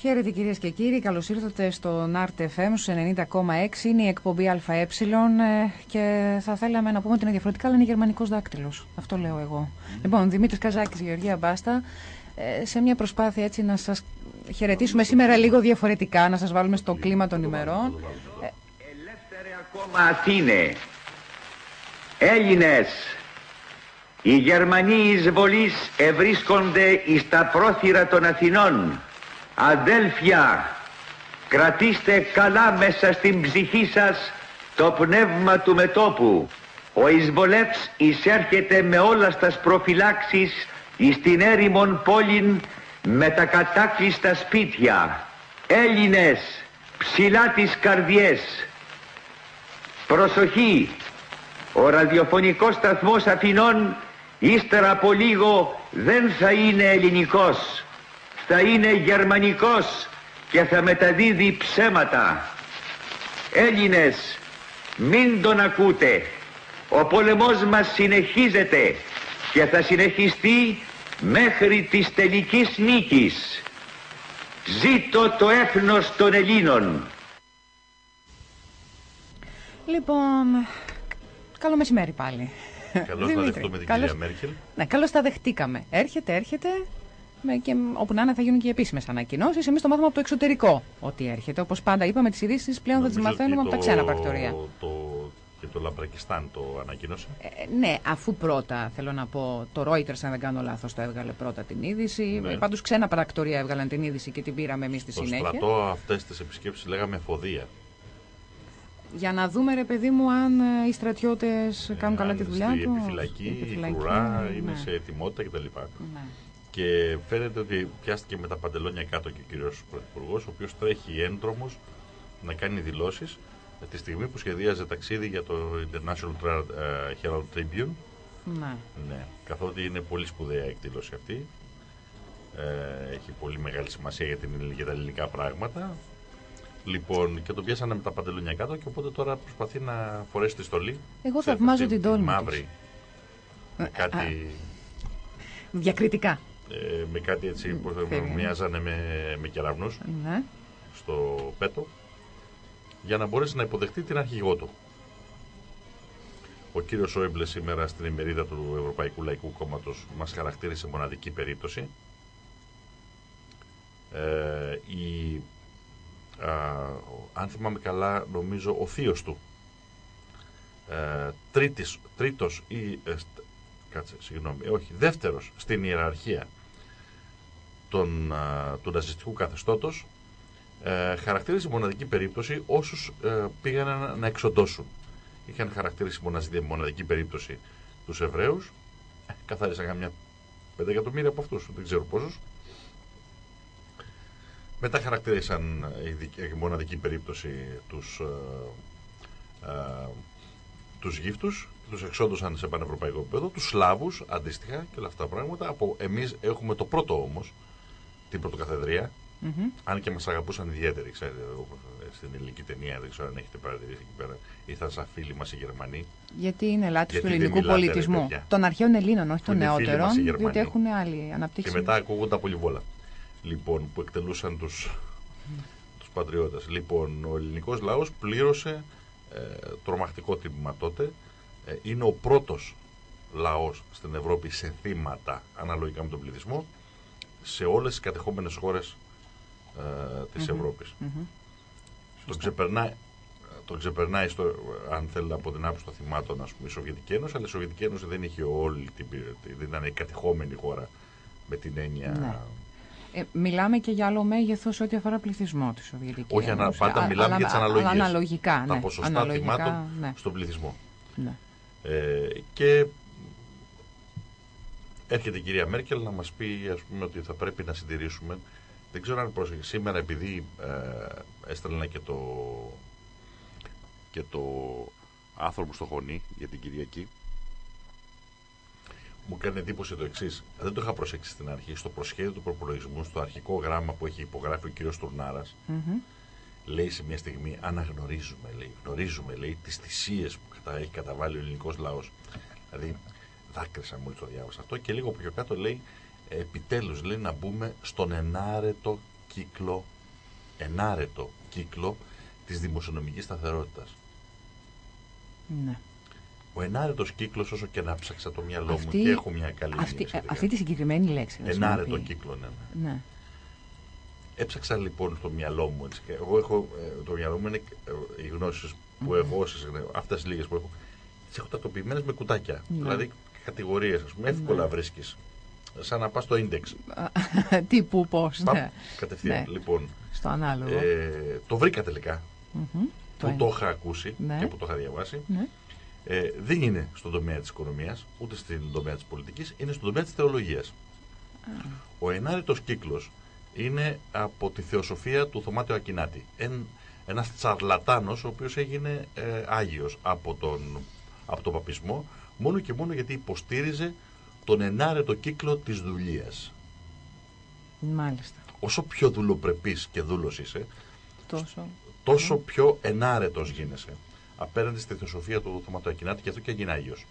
Χαίρετε κυρίες και κύριοι, καλώς ήρθατε στο NART FM στους 90,6. Είναι η εκπομπή ΑΕ και θα θέλαμε να πούμε ότι είναι διαφορετικά, αλλά είναι γερμανικός δάκτυλος. Αυτό λέω εγώ. Λοιπόν, Δημήτρης Καζάκης, Γεωργία Μπάστα, ε, σε μια προσπάθεια έτσι να σας χαιρετήσουμε σήμερα λίγο διαφορετικά, να σας βάλουμε στο κλίμα των ημερών. Ελεύθερε ακόμα Αθήνε, Έλληνες, οι Γερμανοί εισβολείς ευρίσκονται εις τα πρόθυρα των Αθηνών. Αδέλφια, κρατήστε καλά μέσα στην ψυχή σας το πνεύμα του μετόπου. Ο εισβολεύς εισέρχεται με όλα στας προφυλάξεις εις την έρημον πόλην με τα κατάκλειστα σπίτια. Έλληνες, ψηλά τις καρδιές. Προσοχή, ο ραδιοφωνικός σταθμός Αθηνών ύστερα από λίγο δεν θα είναι ελληνικός θα είναι γερμανικός και θα μεταδίδει ψέματα. Έλληνες, μην τον ακούτε. Ο πολεμός μας συνεχίζεται και θα συνεχιστεί μέχρι της τελικής νίκης. Ζήτω το έθνος των Ελλήνων. Λοιπόν, καλό μεσημέρι πάλι. Καλώς τα δεχτούμε την κυρία Μέρκελ. Ναι, καλώς τα δεχτήκαμε. Έρχεται, έρχεται και όπου να είναι θα γίνουν και επίσημες ανακοινώσεις. Εμείς το μάθαμε από το εξωτερικό ότι έρχεται. Όπως πάντα είπαμε, τις ειδήσεις πλέον θα τις μαθαίνουμε από τα ξένα πρακτορία. Το, και το Λαμπρακιστάν το ανακοίνωσε. Ε, ναι, αφού πρώτα θέλω να πω, το Reuters, αν δεν κάνω λάθος, το έβγαλε πρώτα την είδηση. Ναι. Πάντως ξένα πρακτορία έβγαλαν την είδηση και την πήραμε εμείς στη συνέχεια. Στο στρατό αυτές τις επισκέψεις λέγαμε εφοδία. Για να δούμε, ρε παιδί μου, αν ε, οι στρατιώτες ναι, κάνουν καλά τη δουλειά τους. Η επιφυλακή, η φρουρά, ναι. είναι σε ετοιμότητα κτλ. Ναι. Και φαίνεται ότι πιάστηκε με τα παντελόνια κάτω και ο κύριος Πρωθυπουργός, ο οποίος τρέχει έντρομος να κάνει δηλώσεις τη στιγμή που σχεδίαζε ταξίδι για το International ε, Herald Tribune. Ναι. ναι. Καθότι είναι πολύ σπουδαία η εκδήλωση αυτή. Ε, έχει πολύ μεγάλη σημασία για, την, για τα ελληνικά πράγματα. Λοιπόν, και τον πιάσανε με τα παντελόνια κάτω και οπότε τώρα προσπαθεί να φορέσει τη στολή. Εγώ θαυμάζω την τόλμη. Μαύρη. Με κάτι. Διακριτικά ε, με κάτι έτσι που μοιάζανε με, με κεραυνούς ναι. στο πέτο για να μπορέσει να υποδεχτεί την αρχηγό του. Ο κύριος Σόιμπλε σήμερα στην ημερίδα του Ευρωπαϊκού Λαϊκού Κόμματος μας χαρακτήρισε μοναδική περίπτωση. Ε, η, α, αν θυμάμαι καλά νομίζω ο θείος του ε, τρίτης, τρίτος ή ε, κάτσε, συγγνώμη, όχι, δεύτερος στην ιεραρχία των, του ναζιστικού καθεστώτος ε, χαρακτήρισε μοναδική περίπτωση όσους ε, πήγαν να εξοντώσουν. Είχαν χαρακτήρισει μοναδική περίπτωση τους Εβραίους, ε, καθάρισαν καμιά πέντε εκατομμύρια από αυτούς, δεν ξέρω πόσους. Μετά χαρακτήρισαν η μοναδική περίπτωση τους, ε, ε, τους γύφτους, τους εξόντωσαν σε πανευρωπαϊκό επίπεδο, τους Σλάβους αντίστοιχα και όλα αυτά τα πράγματα. Από, εμείς έχουμε το πρώτο όμως, την πρωτοκαθεδρία. Mm-hmm. Αν και μας αγαπούσαν ιδιαίτεροι, ξέρετε, στην ελληνική ταινία, δεν ξέρω αν έχετε παρατηρήσει εκεί πέρα, ήρθαν σαν φίλοι μας οι Γερμανοί. Γιατί είναι λάτρε του ελληνικού πολιτισμού. Των αρχαίων Ελλήνων, όχι των νεότερων. Διότι έχουν άλλη αναπτύξεις. Και μετά ακούγονται τα πολυβόλα. Λοιπόν, που εκτελούσαν τους τους πατριώτες. Λοιπόν, ο ελληνικός λαός πλήρωσε ε, τρομακτικό τίμημα τότε. Ε, είναι ο πρώτος λαός στην Ευρώπη σε θύματα αναλογικά με τον πληθυσμό σε όλες τις κατεχόμενες χώρες ε, της Ευρώπης. Το ξεπερνάει, το ξεπερνάει στο, αν θέλει από την άποψη των θυμάτων ας πούμε, η Σοβιετική Ένωση, αλλά η Σοβιετική Ένωση δεν είχε όλη την δεν ήταν η κατεχόμενη χώρα με την έννοια... Ναι. Ε, μιλάμε και για άλλο μέγεθος ό,τι αφορά πληθυσμό της Σοβιετικής Όχι, Ένωσης. πάντα μιλάμε για τις αναλογίες. Αναλογικά, Τα ναι. ποσοστά αναλογικά, θυμάτων ναι. στον πληθυσμό. Ναι. Ε, και έρχεται η κυρία Μέρκελ να μας πει ας πούμε, ότι θα πρέπει να συντηρήσουμε. Δεν ξέρω αν πρόσεχε σήμερα επειδή ε, έστελνα και το, και το άνθρωπο στο χωνί για την Κυριακή μου κάνει εντύπωση το εξής. Δεν το είχα προσέξει στην αρχή. Στο προσχέδιο του προπολογισμού, στο αρχικό γράμμα που έχει υπογράφει ο κύριος Τουρνάρας, λέει σε μια στιγμή: Αναγνωρίζουμε, λέει, γνωρίζουμε, λέει, τις θυσίες που κατα, έχει καταβάλει ο ελληνικός λαός. Δηλαδή, δάκρυσα μόλις το διάβασα αυτό και λίγο πιο κάτω λέει επιτέλους λέει να μπούμε στον ενάρετο κύκλο, ενάρετο κύκλο της δημοσιονομικής σταθερότητας. Ναι. Ο ενάρετος κύκλος, όσο και να ψάξα το μυαλό Αυτή- μου και έχω μια καλή Αυτή, μνήμη σχετικά. αυτή τη συγκεκριμένη λέξη. να Ενάρετο χρησιμοποιεί. κύκλο, ναι, ναι. Ναι. Έψαξα λοιπόν στο μυαλό μου. Έτσι, και εγώ έχω, ε, το μυαλό μου είναι ε, οι γνώσεις που έχω, αυτές τις λίγες που έχω, τις έχω τακτοποιημένε με κουτάκια. Ναι. Δηλαδή κατηγορίες, ας πούμε, εύκολα Ναι. βρίσκεις. Σαν να πας στο index. Τύπου πώς. Παπ, Ναι. κατευθείαν. Ναι. Λοιπόν, Στο ανάλογο. ε, το βρήκα τελικά. Μμμ. που ένα. το είχα ακούσει Ναι. και που το είχα διαβάσει. Ναι. Ε, δεν είναι στον τομέα της οικονομίας, ούτε στην τομέα της πολιτικής, είναι στον τομέα της θεολογίας. Ο ενάρετος κύκλος είναι από τη θεοσοφία του Θωμάτιο Ακινάτη. Εν, ένας τσαρλατάνος ο οποίος έγινε ε, Άγιος από τον, από τον παπισμό μόνο και μόνο γιατί υποστήριζε τον ενάρετο κύκλο της δουλείας. Μάλιστα. Όσο πιο δουλοπρεπής και δούλος είσαι, Τόσο. τόσο πιο ενάρετος γίνεσαι απέναντι στη θεοσοφία του Θωμάτου Ακινάτη και αυτό και έγινε Άγιος.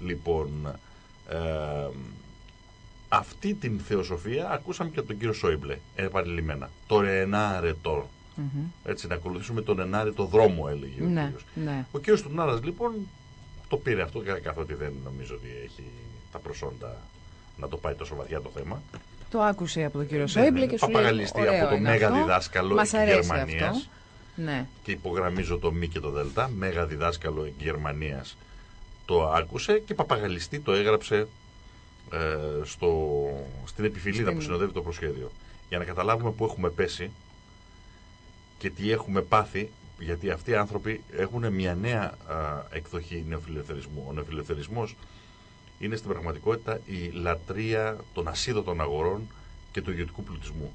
Λοιπόν, ε, αυτή την θεοσοφία ακούσαμε και από τον κύριο Σόιμπλε, επανειλημμένα. Το ενάρετο. Μμμ. Έτσι, να ακολουθήσουμε τον ενάρετο δρόμο, έλεγε ο Ναι, κύριος. ναι. Ο κύριος Τουνάρας, λοιπόν, το πήρε αυτό, κα- καθότι δεν νομίζω ότι έχει τα προσόντα να το πάει τόσο βαθιά το θέμα. Το άκουσε από τον κύριο Ναι, Σόιμπλε ναι, και σου λέει. παπαγαλιστή «Ωραίο από το είναι μέγα αυτό. διδάσκαλο Μας της αρέσει Γερμανίας. αυτό. Ναι. και υπογραμμίζω το μη και το δελτά, μέγα διδάσκαλο Γερμανίας το άκουσε και παπαγαλιστή το έγραψε ε, στο, στην επιφυλίδα Στην- που συνοδεύει το προσχέδιο. Για να καταλάβουμε πού έχουμε πέσει και τι έχουμε πάθει, γιατί αυτοί οι άνθρωποι έχουν μια νέα α, εκδοχή νεοφιλελευθερισμού. Ο νεοφιλελευθερισμός είναι στην πραγματικότητα η λατρεία των ασίδωτων αγορών και του ιδιωτικού πλουτισμού.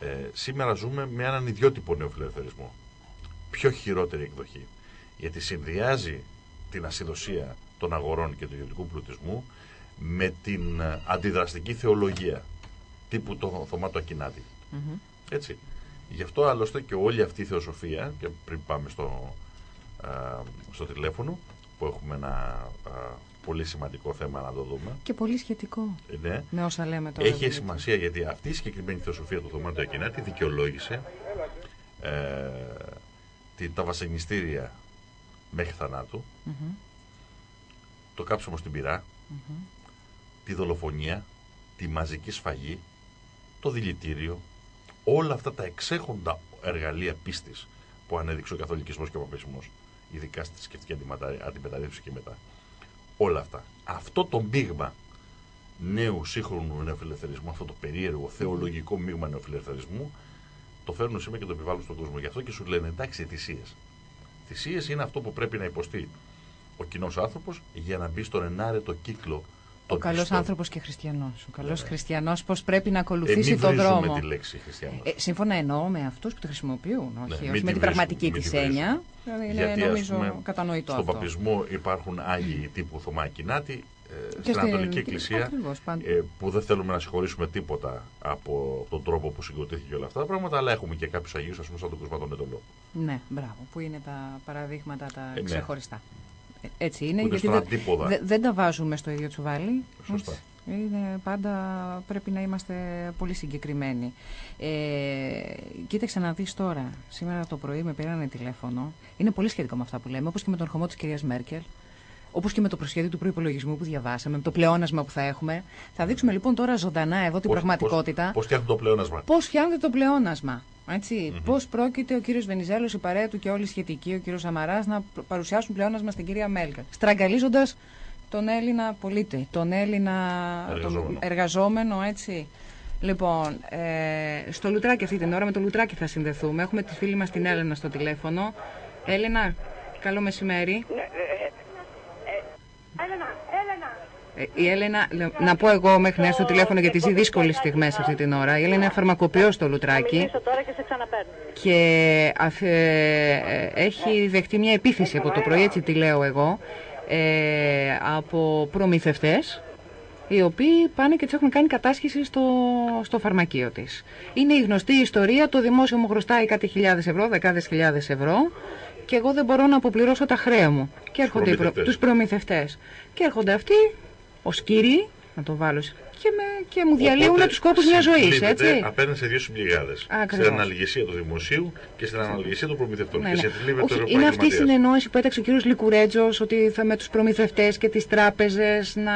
Ε, σήμερα ζούμε με έναν ιδιότυπο νεοφιλελευθερισμό. Πιο χειρότερη εκδοχή. Γιατί συνδυάζει την ασυδοσία των αγορών και του ιδιωτικού πλουτισμού με την ε, αντιδραστική θεολογία τύπου το Θωμάτο Ακινάτη. Μμμ. Έτσι. Γι' αυτό άλλωστε και όλη αυτή η θεοσοφία, και πριν πάμε στο, α, στο τηλέφωνο, που έχουμε ένα α, πολύ σημαντικό θέμα να το δούμε, Και πολύ σχετικό ε, ναι, με όσα λέμε τώρα. έχει δηλαδή. σημασία γιατί αυτή η συγκεκριμένη θεοσοφία του Θωμάτου Ακινάτη δικαιολόγησε ε, τη, τα βασανιστήρια μέχρι θανάτου, Μμμ. το κάψιμο στην πυρά, Μμμ. τη δολοφονία, τη μαζική σφαγή, το δηλητήριο, όλα αυτά τα εξέχοντα εργαλεία πίστης που ανέδειξε ο καθολικισμός και ο παπισμός, ειδικά στη θρησκευτική αντιμετα- αντιμεταρρύθμιση και μετά. Όλα αυτά. Αυτό το μείγμα νέου σύγχρονου νεοφιλελευθερισμού, αυτό το περίεργο θεολογικό μείγμα νεοφιλελευθερισμού, το φέρνουν σήμερα και το επιβάλλουν στον κόσμο. Γι' αυτό και σου λένε εντάξει θυσίες. Θυσίες είναι αυτό που πρέπει να υποστεί ο κοινός άνθρωπος για να μπει στον ενάρετο κύκλο Ο των καλός πιστών. άνθρωπος και χριστιανός. Ο καλός Ναι, ναι. χριστιανός πώς πρέπει να Ε, ακολουθήσει μην τον βρίζουμε δρόμο. τη λέξη χριστιανός. Ε, σύμφωνα εννοώ με αυτούς που το χρησιμοποιούν, όχι, Ναι, όχι μην με τη την βρίζουμε, πραγματική μην τη της βρίζουμε. έννοια. Δηλαδή είναι Γιατί, ας νομίζω πούμε, κατανοητό Στον αυτό. παπισμό υπάρχουν άγιοι τύπου Θωμά Ακινάτη, ε, Και στην Ανατολική Εκκλησία, Ακριβώς, πάντα. ε, που δεν θέλουμε να συγχωρήσουμε τίποτα από τον τρόπο που συγκροτήθηκε όλα αυτά τα πράγματα, αλλά έχουμε και κάποιους Αγίους, ας πούμε, σαν τον Κουσμά τον Εντολό. Ναι, μπράβο, που είναι τα παραδείγματα τα Ε, ναι. ξεχωριστά. Ε, Έτσι είναι, Που είναι γιατί στον δεν, αντίποδα. δε- δεν τα βάζουμε στο ίδιο τσουβάλι. Σωστά. έτσι. Είναι πάντα πρέπει να είμαστε πολύ συγκεκριμένοι. Ε, κοίταξε να δεις τώρα. Σήμερα το πρωί με πήρανε τηλέφωνο. Είναι πολύ σχετικό με αυτά που λέμε, όπως και με τον ερχομό της κυρίας Μέρκελ. Όπως και με το προσχέδιο του προπολογισμού που διαβάσαμε, με το πλεόνασμα που θα έχουμε. Θα δείξουμε λοιπόν τώρα ζωντανά εδώ την Πώς- πραγματικότητα. Πώς φτιάχνουν το πλεόνασμα; Πώς φτιάχνεται το πλεόνασμα; Έτσι, Πώς πρόκειται ο κύριος Βενιζέλος, η παρέα του και όλοι οι σχετικοί, ο κύριος Σαμαράς, να προ- παρουσιάσουν πλεόνασμα στην κυρία Μέλκα. Στραγγαλίζοντας τον Έλληνα πολίτη, τον Έλληνα Εργαζόμενο. Τον εργαζόμενο, έτσι. Λοιπόν, ε, στο Λουτράκι αυτή την ώρα, με το Λουτράκι θα συνδεθούμε. Έχουμε τη φίλη μας την Έλενα στο τηλέφωνο. Έλενα, καλό μεσημέρι. Έλενα, Έλενα. Ε, η Έλενα, λε- να πω εγώ μέχρι να έρθει στο τηλέφωνο γιατί ζει δύσκολες στιγμές αυτή την ώρα. Η Έλενα είναι φαρμακοποιός στο Λουτράκι. Μιλήσω τώρα και σε ξαναπαίρνω. και αφ- ε, ε, έχει δεχτεί μια επίθεση από το πρωί, έτσι τη λέω εγώ, ε, από προμηθευτές οι οποίοι πάνε και της έχουν κάνει κατάσχεση στο, στο φαρμακείο της. Είναι η γνωστή ιστορία, το δημόσιο μου χρωστάει κάτι χιλιάδες ευρώ, δεκάδες χιλιάδες ευρώ και εγώ δεν μπορώ να αποπληρώσω τα χρέη μου. Και έρχονται οι προ, προμηθευτές. τους προμηθευτές. Και έρχονται αυτοί, ως κύριοι, να το βάλω, και, με, και μου διαλύουν Οπότε τους κόπους μιας ζωής, συγκλίνεται έτσι. Απέναντι σε δύο συμπληγάδες. Ακριβώς. Στην αναλυγησία του δημοσίου και στην αναλυγησία των προμηθευτών. Ναι, Και ναι. σε θλίβεται Όχι, ο είναι αυτή η επαγγελματίας. συνεννόηση που έταξε ο κύριος Λικουρέτζος ότι θα με τους προμηθευτές και τις τράπεζες να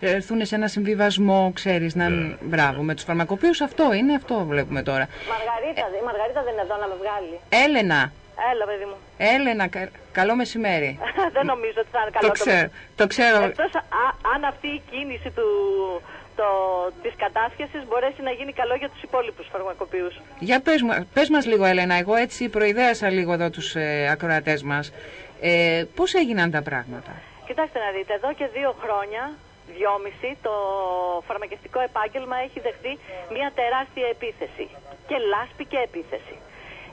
έρθουν σε ένα συμβιβασμό, ξέρεις, να... Ναι, Μπράβο, με τους φαρμακοποιούς αυτό είναι, αυτό βλέπουμε τώρα. Μαργαρίτα, η Μαργαρίτα δεν είναι εδώ να με βγάλει. Έλενα, Έλα, παιδί μου. Έλενα, κα- καλό μεσημέρι. δεν νομίζω ότι θα είναι καλό το ξέρω, το ξέρω. Εκτός α- αν αυτή η κίνηση του, το, της κατάσχεσης μπορέσει να γίνει καλό για τους υπόλοιπους φαρμακοποιούς. Για πες, μου- πες μας λίγο, Έλενα, εγώ έτσι προειδέασα λίγο εδώ τους ε, ακροατές μας. Ε, πώς έγιναν τα πράγματα; Κοιτάξτε να δείτε, εδώ και δύο χρόνια, δυόμιση, το φαρμακευτικό επάγγελμα έχει δεχθεί μια τεράστια επίθεση. Και λάσπη και επίθεση.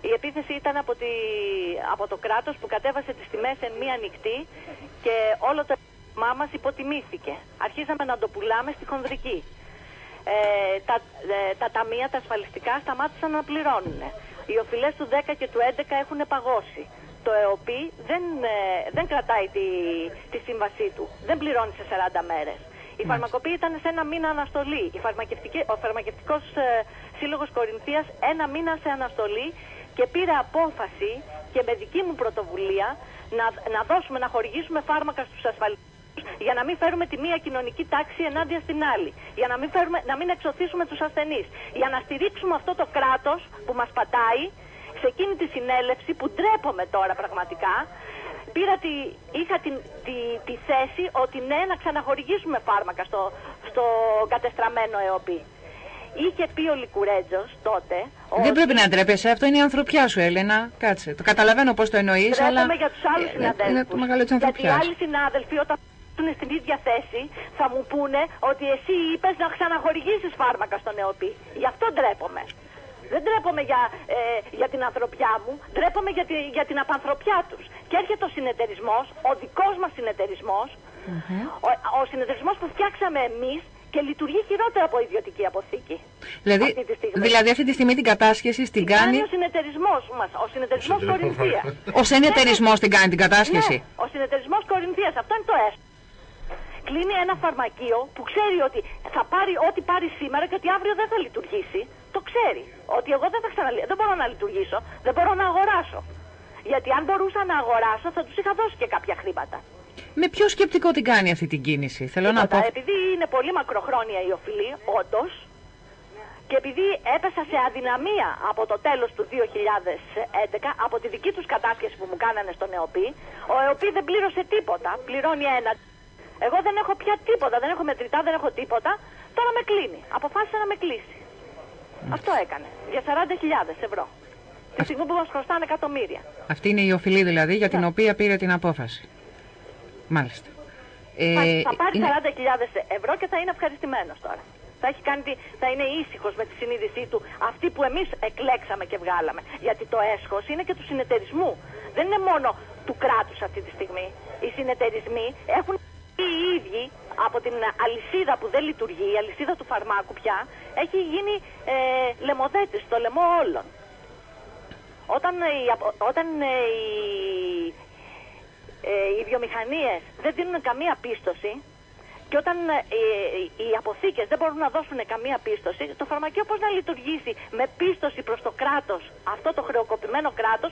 Η επίθεση ήταν από, τη, από το κράτος που κατέβασε τις τιμές εν μία νυχτή και όλο το επάγγελμά μας υποτιμήθηκε. Αρχίσαμε να το πουλάμε στη χονδρική. Ε, τα, ε, τα ταμεία, τα ασφαλιστικά σταμάτησαν να πληρώνουν. Οι οφειλές του 10 και του 11 έχουν παγώσει. Το ΕΟΠΗ δεν, ε, δεν κρατάει τη, τη σύμβασή του. Δεν πληρώνει σε 40 μέρες. Οι φαρμακοποιοί ήταν σε ένα μήνα αναστολή. Η φαρμακευτική, ο φαρμακευτικός ε, σύλλογος Κορινθίας ένα μήνα σε αναστολή και πήρε απόφαση και με δική μου πρωτοβουλία να, να δώσουμε, να χορηγήσουμε φάρμακα στους ασφαλιστές για να μην φέρουμε τη μία κοινωνική τάξη ενάντια στην άλλη. Για να μην, φέρουμε, να μην εξωθήσουμε τους ασθενείς. Για να στηρίξουμε αυτό το κράτος που μας πατάει σε εκείνη τη συνέλευση που ντρέπομαι τώρα πραγματικά. Πήρα τη, είχα την, τη, τη θέση ότι ναι να ξαναχορηγήσουμε φάρμακα στο, στο κατεστραμμένο ΕΟΠΗ. Είχε πει ο Λικουρέτζος τότε Δεν ότι- πρέπει να ντρέπεσαι, αυτό είναι η ανθρωπιά σου, Έλενα. Κάτσε. Το καταλαβαίνω πώς το εννοείς, αλλά. Τρέπομαι για τους άλλους ε, συναδέλφους. Είναι το μεγάλο της Γιατί οι ανθρωπιάς. άλλοι συνάδελφοι όταν είναι στην ίδια θέση θα μου πούνε ότι εσύ είπες να ξαναχορηγήσεις φάρμακα στον ΕΟΠΗ. Γι' αυτό ντρέπομαι. Δεν ντρέπομαι για, ε, για την ανθρωπιά μου, ντρέπομαι για, τη, για την απανθρωπιά τους. Και έρχεται ο συνεταιρισμός, ο δικός μας συνεταιρισμός, ο, ο συνεταιρισμός που φτιάξαμε εμείς και λειτουργεί χειρότερα από ιδιωτική αποθήκη. Δηλαδή, αυτή τη στιγμή. δηλαδή αυτή τη στιγμή την κατάσχεση την Κάνει κάνει. ο συνεταιρισμός μας, ο συνεταιρισμός Ο συνεταιρισμός Κορινθίας. Ο συνεταιρισμός την κάνει την κατάσχεση; Ναι, ο συνεταιρισμός Κορινθίας, αυτό είναι το έσω. Κλείνει ένα φαρμακείο που ξέρει ότι θα πάρει ό,τι πάρει σήμερα και ότι αύριο δεν θα λειτουργήσει. Το ξέρει. Ότι εγώ δεν θα ξαναλύσω. Δεν μπορώ να λειτουργήσω. Δεν μπορώ να αγοράσω. Γιατί αν μπορούσα να αγοράσω θα τους είχα δώσει και κάποια χρήματα. Με ποιο σκεπτικό την κάνει αυτή την κίνηση. Θέλω να πω. Τίποτα. Επειδή είναι πολύ μακροχρόνια η οφειλή, όντως, και επειδή έπεσα σε αδυναμία από το τέλος του 2011, από τη δική τους κατάσχεση που μου κάνανε στον ΕΟΠΗ, ο ΕΟΠΗ δεν πλήρωσε τίποτα, πληρώνει ένα. Εγώ δεν έχω πια τίποτα, δεν έχω μετρητά, δεν έχω τίποτα, τώρα με κλείνει. Αποφάσισε να με κλείσει. Αυτό έκανε, για 40.000 ευρώ. Τη στιγμή που μας χρωστάνε εκατομμύρια. Αυτή είναι η οφειλή δηλαδή για την Ναι. οποία πήρε την απόφαση. Μάλιστα. Ε, Θα, θα πάρει είναι- 40.000 ευρώ και θα είναι ευχαριστημένος τώρα. Θα, έχει κάνει, τη- θα είναι ήσυχος με τη συνείδησή του αυτή που εμείς εκλέξαμε και βγάλαμε. Γιατί το έσχος είναι και του συνεταιρισμού. Δεν είναι μόνο του κράτους αυτή τη στιγμή. Οι συνεταιρισμοί έχουν οι ίδιοι από την αλυσίδα που δεν λειτουργεί, η αλυσίδα του φαρμάκου πια, έχει γίνει ε, λαιμοδέτης στο λαιμό όλων. Όταν, οι, απο- όταν ε, οι, ε, οι βιομηχανίες δεν δίνουν καμία πίστοση και όταν ε, οι, οι αποθήκες δεν μπορούν να δώσουν καμία πίστοση, το φαρμακείο πώς να λειτουργήσει με πίστοση προς το κράτος, αυτό το χρεοκοπημένο κράτος,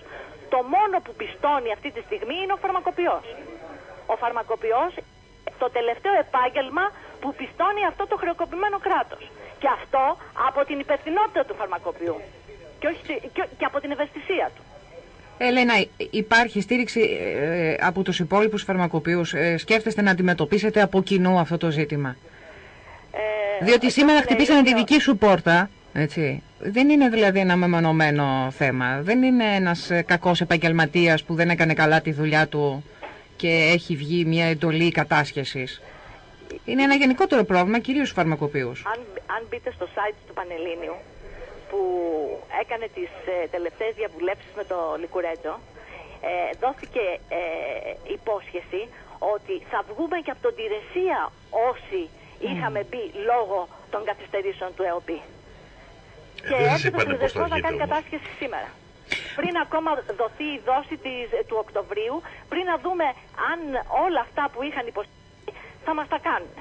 το μόνο που πιστώνει αυτή τη στιγμή είναι ο φαρμακοποιός. Ο φαρμακοποιός το τελευταίο επάγγελμα που πιστώνει αυτό το χρεοκοπημένο κράτος. Και αυτό από την υπευθυνότητα του φαρμακοποιού και, όχι, και, και από την ευαισθησία του. Ελένα, υπάρχει στήριξη ε, από τους υπόλοιπους φαρμακοποιούς; Ε, σκέφτεστε να αντιμετωπίσετε από κοινού αυτό το ζήτημα; Ε, Διότι αυτό σήμερα είναι χτυπήσανε τη ίδιο. δική σου πόρτα, έτσι. Δεν είναι δηλαδή ένα μεμονωμένο θέμα. Δεν είναι ένας ε, κακός επαγγελματίας που δεν έκανε καλά τη δουλειά του και έχει βγει μια εντολή κατάσχεσης. Είναι ένα γενικότερο πρόβλημα, κυρίως στους φαρμακοποιούς. αν, αν μπείτε στο site του Πανελλήνιου που έκανε τις ε, τελευταίες διαβουλεύσεις με το Λικουρέτζο ε, δόθηκε ε, υπόσχεση ότι θα βγούμε και από τον Τηρεσία όσοι είχαμε μπει λόγω των καθυστερήσεων του ΕΟΠΗ. Και δεν σας έρχεται ο είπανε πώς θα συνδεσμός να βγείτε κάνει όμως. κατάσχεση σήμερα. Πριν ακόμα δοθεί η δόση της, του Οκτωβρίου, πριν να δούμε αν όλα αυτά που είχαν υποστηρίξει θα μας τα κάνουν.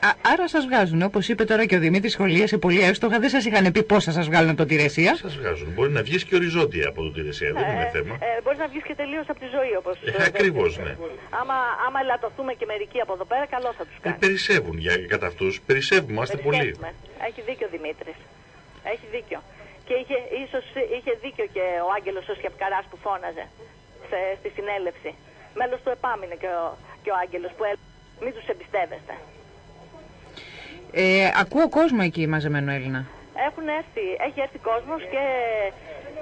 Α, άρα σα βγάζουν. Όπω είπε τώρα και ο Δημήτρη σχολίασε πολύ εύστοχα, δεν σα είχαν πει πώ θα σα βγάλουν από τον Τηρεσία. Σα βγάζουν. Μπορεί να βγει και οριζόντια από τον Τηρεσία, δεν είναι θέμα. Ε, Μπορεί να βγει και τελείω από τη ζωή όπω. Ε, Ακριβώ, ναι. Άμα, άμα ελαττωθούμε και μερικοί από εδώ πέρα, καλό θα του Ε, κάνει. περισσεύουν για, κατά αυτού. Περισσεύουμε, είμαστε πολλοί. Περισσεύουμε. Έχει δίκιο ο Δημήτρη. Έχει δίκιο. Και είχε, ίσως είχε δίκιο και ο Άγγελος ο Σκεπκαράς που φώναζε σε, στη συνέλευση. Μέλος του επάμεινε και ο, και ο Άγγελος που έλεγε μην τους εμπιστεύεστε. Ε, ακούω κόσμο εκεί μαζεμένο Έλληνα. Έχουν έρθει, έχει έρθει κόσμος και,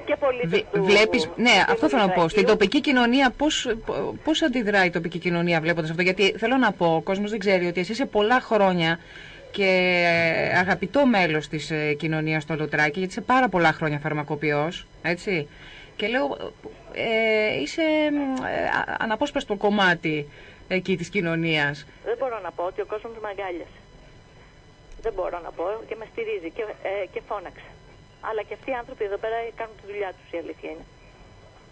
και πολίτες Βε- του Βλέπεις, ναι, του αυτό θέλω να πω. Στην Δημοκρατίου. τοπική κοινωνία, πώς, πώς αντιδράει η τοπική κοινωνία βλέποντας αυτό; Γιατί θέλω να πω, ο κόσμος δεν ξέρει ότι εσύ είσαι πολλά χρόνια και ε, αγαπητό μέλος της ε, κοινωνίας στο Λουτράκι, γιατί είσαι πάρα πολλά χρόνια φαρμακοποιός, έτσι. Και λέω, ε, είσαι ε, α- αναπόσπαστο κομμάτι εκεί της κοινωνίας. Δεν μπορώ να πω ότι ο κόσμος με αγκάλιασε. Δεν μπορώ να πω και με στηρίζει και, ε, και φώναξε. Αλλά και αυτοί οι άνθρωποι εδώ πέρα κάνουν τη δουλειά τους η αλήθεια είναι.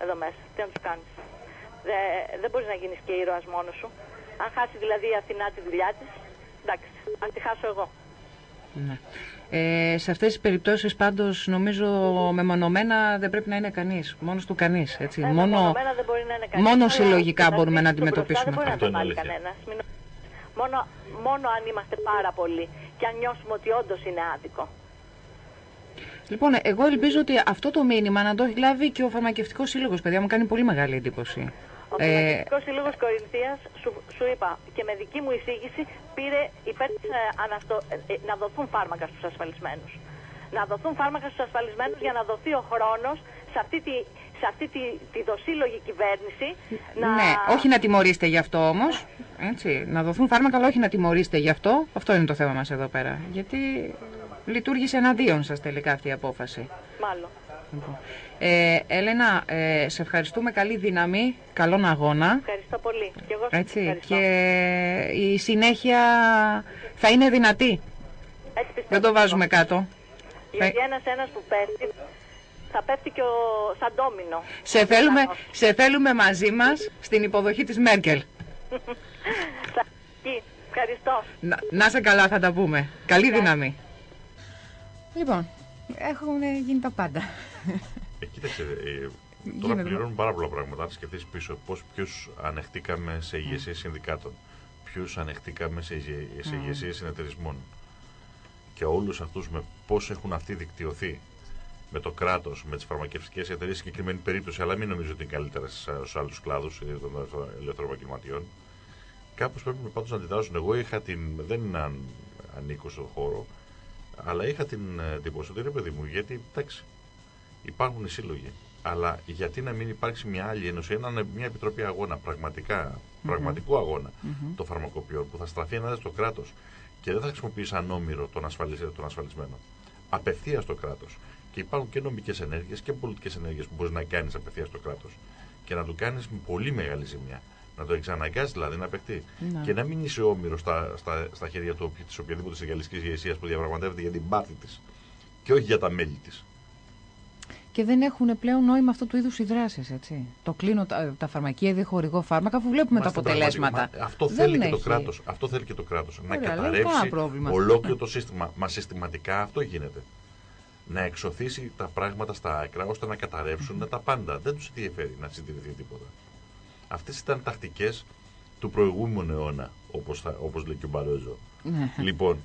Εδώ μέσα. Τι να τους κάνεις. Δε, δεν μπορείς να γίνεις και ήρωας μόνος σου. Αν χάσει δηλαδή η Αθηνά τη δουλειά της, εντάξει, ας τη χάσω εγώ. Ναι. Ε, σε αυτές τις περιπτώσεις πάντως νομίζω μεμονωμένα δεν πρέπει να είναι κανείς. Μόνος του κανείς. Έτσι. Ε, μόνο, μεμονωμένα δεν μπορεί να είναι κανείς, μόνο αλλά συλλογικά να μπορούμε να σβήσει το μπροστά αντιμετωπίσουμε. Δεν μπορεί Αυτό να το είναι βάλει αλήθεια. κανένας. Μην νο- Μόνο, μόνο αν είμαστε πάρα πολλοί και αν νιώσουμε ότι όντως είναι άδικο. Λοιπόν, εγώ ελπίζω ότι αυτό το μήνυμα να το έχει λάβει και ο Φαρμακευτικός Σύλλογος, παιδιά, μου κάνει πολύ μεγάλη εντύπωση. Ο Ε, Πνευματικός Σύλλογος Κορινθίας, σου, σου είπα και με δική μου εισήγηση, πήρε υπέρ της, ε, αναστο... ε, ε, να δοθούν φάρμακα στους ασφαλισμένους. Να δοθούν φάρμακα στους ασφαλισμένους για να δοθεί ο χρόνος σε αυτή τη, σε αυτή τη, τη δοσύλλογη κυβέρνηση να... Ναι, όχι να τιμωρήσετε γι' αυτό όμως. Έτσι, να δοθούν φάρμακα, αλλά όχι να τιμωρήσετε γι' αυτό. Αυτό είναι το θέμα μας εδώ πέρα. Γιατί λειτουργήσε εναντίον σας τελικά αυτή η απόφαση. Μάλλον. Λοιπόν. Ε, Έλενα, ε, σε ευχαριστούμε. Καλή δύναμη, καλόν αγώνα. Ευχαριστώ πολύ. Και εγώ σας Έτσι, ευχαριστώ. και η συνέχεια θα είναι δυνατή. Έτσι πιστεύω. Δεν το βάζουμε κάτω. Γιατί ένας ένας που πέφτει, θα πέφτει και ο... σαν ντόμινο. Σε θέλουμε, σε θέλουμε μαζί μας στην υποδοχή της Μέρκελ. Θα- Εκεί. Ευχαριστώ. Να, να σε καλά θα τα πούμε. Καλή δύναμη. Λοιπόν, έχουν γίνει τα πάντα. Ε, κοίταξε, ε, τώρα Γίνεται. πληρώνουν πάρα πολλά πράγματα. Αν σκεφτείς πίσω πώς ποιους ανεχτήκαμε σε ηγεσίες συνδικάτων, ποιους ανεχτήκαμε σε, ηγε- σε ηγεσίες συνεταιρισμών. Και όλους αυτούς με πώς έχουν αυτοί δικτυωθεί με το κράτος, με τις φαρμακευτικές εταιρείες, συγκεκριμένη περίπτωση, αλλά μην νομίζω ότι είναι καλύτερα στου άλλους κλάδους των ελεύθερων επαγγελματιών. Κάπως πρέπει πάντως να αντιδράσουν. Εγώ είχα την. Δεν είναι αν, ανήκω στον χώρο, αλλά είχα την ε, εντύπωση ότι ρε παιδί μου, γιατί εντάξει, υπάρχουν οι σύλλογοι. Αλλά γιατί να μην υπάρξει μια άλλη ένωση, ένα, μια επιτροπή αγώνα, πραγματικά, πραγματικού αγώνα των φαρμακοποιών που θα στραφεί ενάντια στο κράτος και δεν θα χρησιμοποιεί σαν όμοιρο τον, ασφαλισ, τον ασφαλισμένο. Απευθείας στο κράτος. Και υπάρχουν και νομικές ενέργειες και πολιτικές ενέργειες που μπορείς να κάνεις απευθείας στο κράτος. Και να του κάνεις με πολύ μεγάλη ζημιά. Να το εξαναγκάσεις δηλαδή να παιχτεί. Ναι. Και να μην είσαι όμοιρος στα, στα, στα χέρια του, της οποιαδήποτε συγκαλιστική ηγεσίας που διαπραγματεύεται για την πάρτη της και όχι για τα μέλη της. Και δεν έχουν πλέον νόημα αυτού του είδους οι δράσεις, έτσι. Το κλείνω τα, τα φαρμακεία, ήδη χορηγώ φάρμακα, αφού βλέπουμε τα Μα στην αποτελέσματα. πραγματικότητα- Αυτό Δεν θέλει και το έχει. κράτος. Αυτό θέλει και το κράτος. Να Ωραία, λέει, καταρρεύσει κανένα πρόβλημα. ολόκληρο το σύστημα. Μα συστηματικά αυτό γίνεται. Να εξωθήσει τα πράγματα στα άκρα ώστε να καταρρεύσουν τα πάντα. Δεν τους ενδιαφέρει να συντηρηθεί τίποτα. Αυτές ήταν τακτικές του προηγούμενου αιώνα, όπως όπως λέει και ο Μπαρόζο. Ναι. λοιπόν,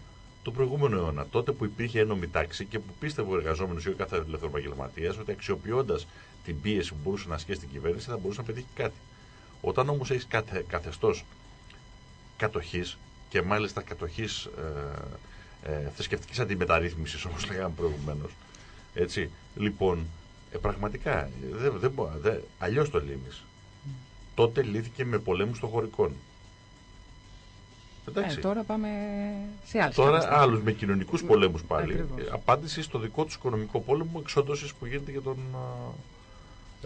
του προηγούμενου αιώνα, τότε που υπήρχε ένομη τάξη και που πίστευε ο εργαζόμενος ή ο κάθε ελεύθερο επαγγελματίας ότι αξιοποιώντας την πίεση που μπορούσε να ασκήσει την κυβέρνηση θα μπορούσε να πετύχει κάτι. Όταν όμως έχεις καθε, καθεστώς κατοχής και μάλιστα κατοχής ε, ε, θρησκευτικής αντιμεταρρύθμισης, όπως λέγαμε προηγουμένως. Έτσι. Λοιπόν, ε, πραγματικά δεν δεν μπο- δεν- αλλιώς το λύνεις. Τότε λύθηκε με πολέμους των χωρικών. Ε, Εντάξει. τώρα πάμε σε άλλε Τώρα άλλους με κοινωνικούς πολέμους πάλι. Ακριβώς. Ε, Απάντηση στο δικό τους οικονομικό πόλεμο εξόντωσης που γίνεται για τον. α,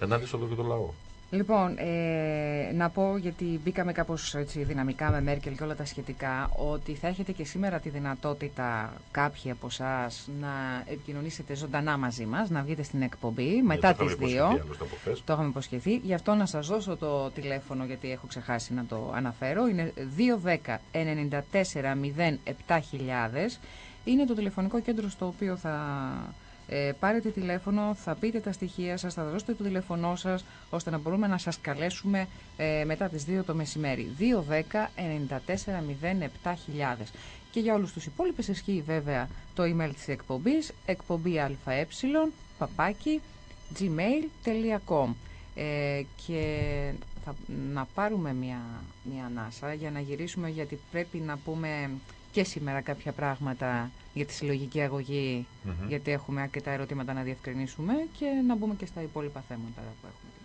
ενάντια στον δικό λαό. Λοιπόν, ε, να πω γιατί μπήκαμε κάπως έτσι, δυναμικά με Μέρκελ και όλα τα σχετικά ότι θα έχετε και σήμερα τη δυνατότητα κάποιοι από εσάς να επικοινωνήσετε ζωντανά μαζί μας, να βγείτε στην εκπομπή μετά το τις είχαμε 2. υποσχεθεί, άλλωστε, από χθες. Το είχαμε υποσχεθεί. Γι' αυτό να σας δώσω το τηλέφωνο γιατί έχω ξεχάσει να το αναφέρω. Είναι 210 94 07000. Είναι το τηλεφωνικό κέντρο στο οποίο θα ε, πάρετε τηλέφωνο, θα πείτε τα στοιχεία σας, θα δώσετε το τηλέφωνό σας, ώστε να μπορούμε να σας καλέσουμε ε, μετά τις 2 το μεσημέρι. 210 94 07000. Και για όλους τους υπόλοιπους ισχύει βέβαια το email της εκπομπής, εκπομπή αε, παπάκι, gmail.com ε, και θα, να πάρουμε μια, μια ανάσα για να γυρίσουμε γιατί πρέπει να πούμε και σήμερα κάποια πράγματα για τη συλλογική αγωγή Μμμ. γιατί έχουμε αρκετά ερωτήματα να διευκρινίσουμε και να μπούμε και στα υπόλοιπα θέματα που έχουμε ετοιμάσει.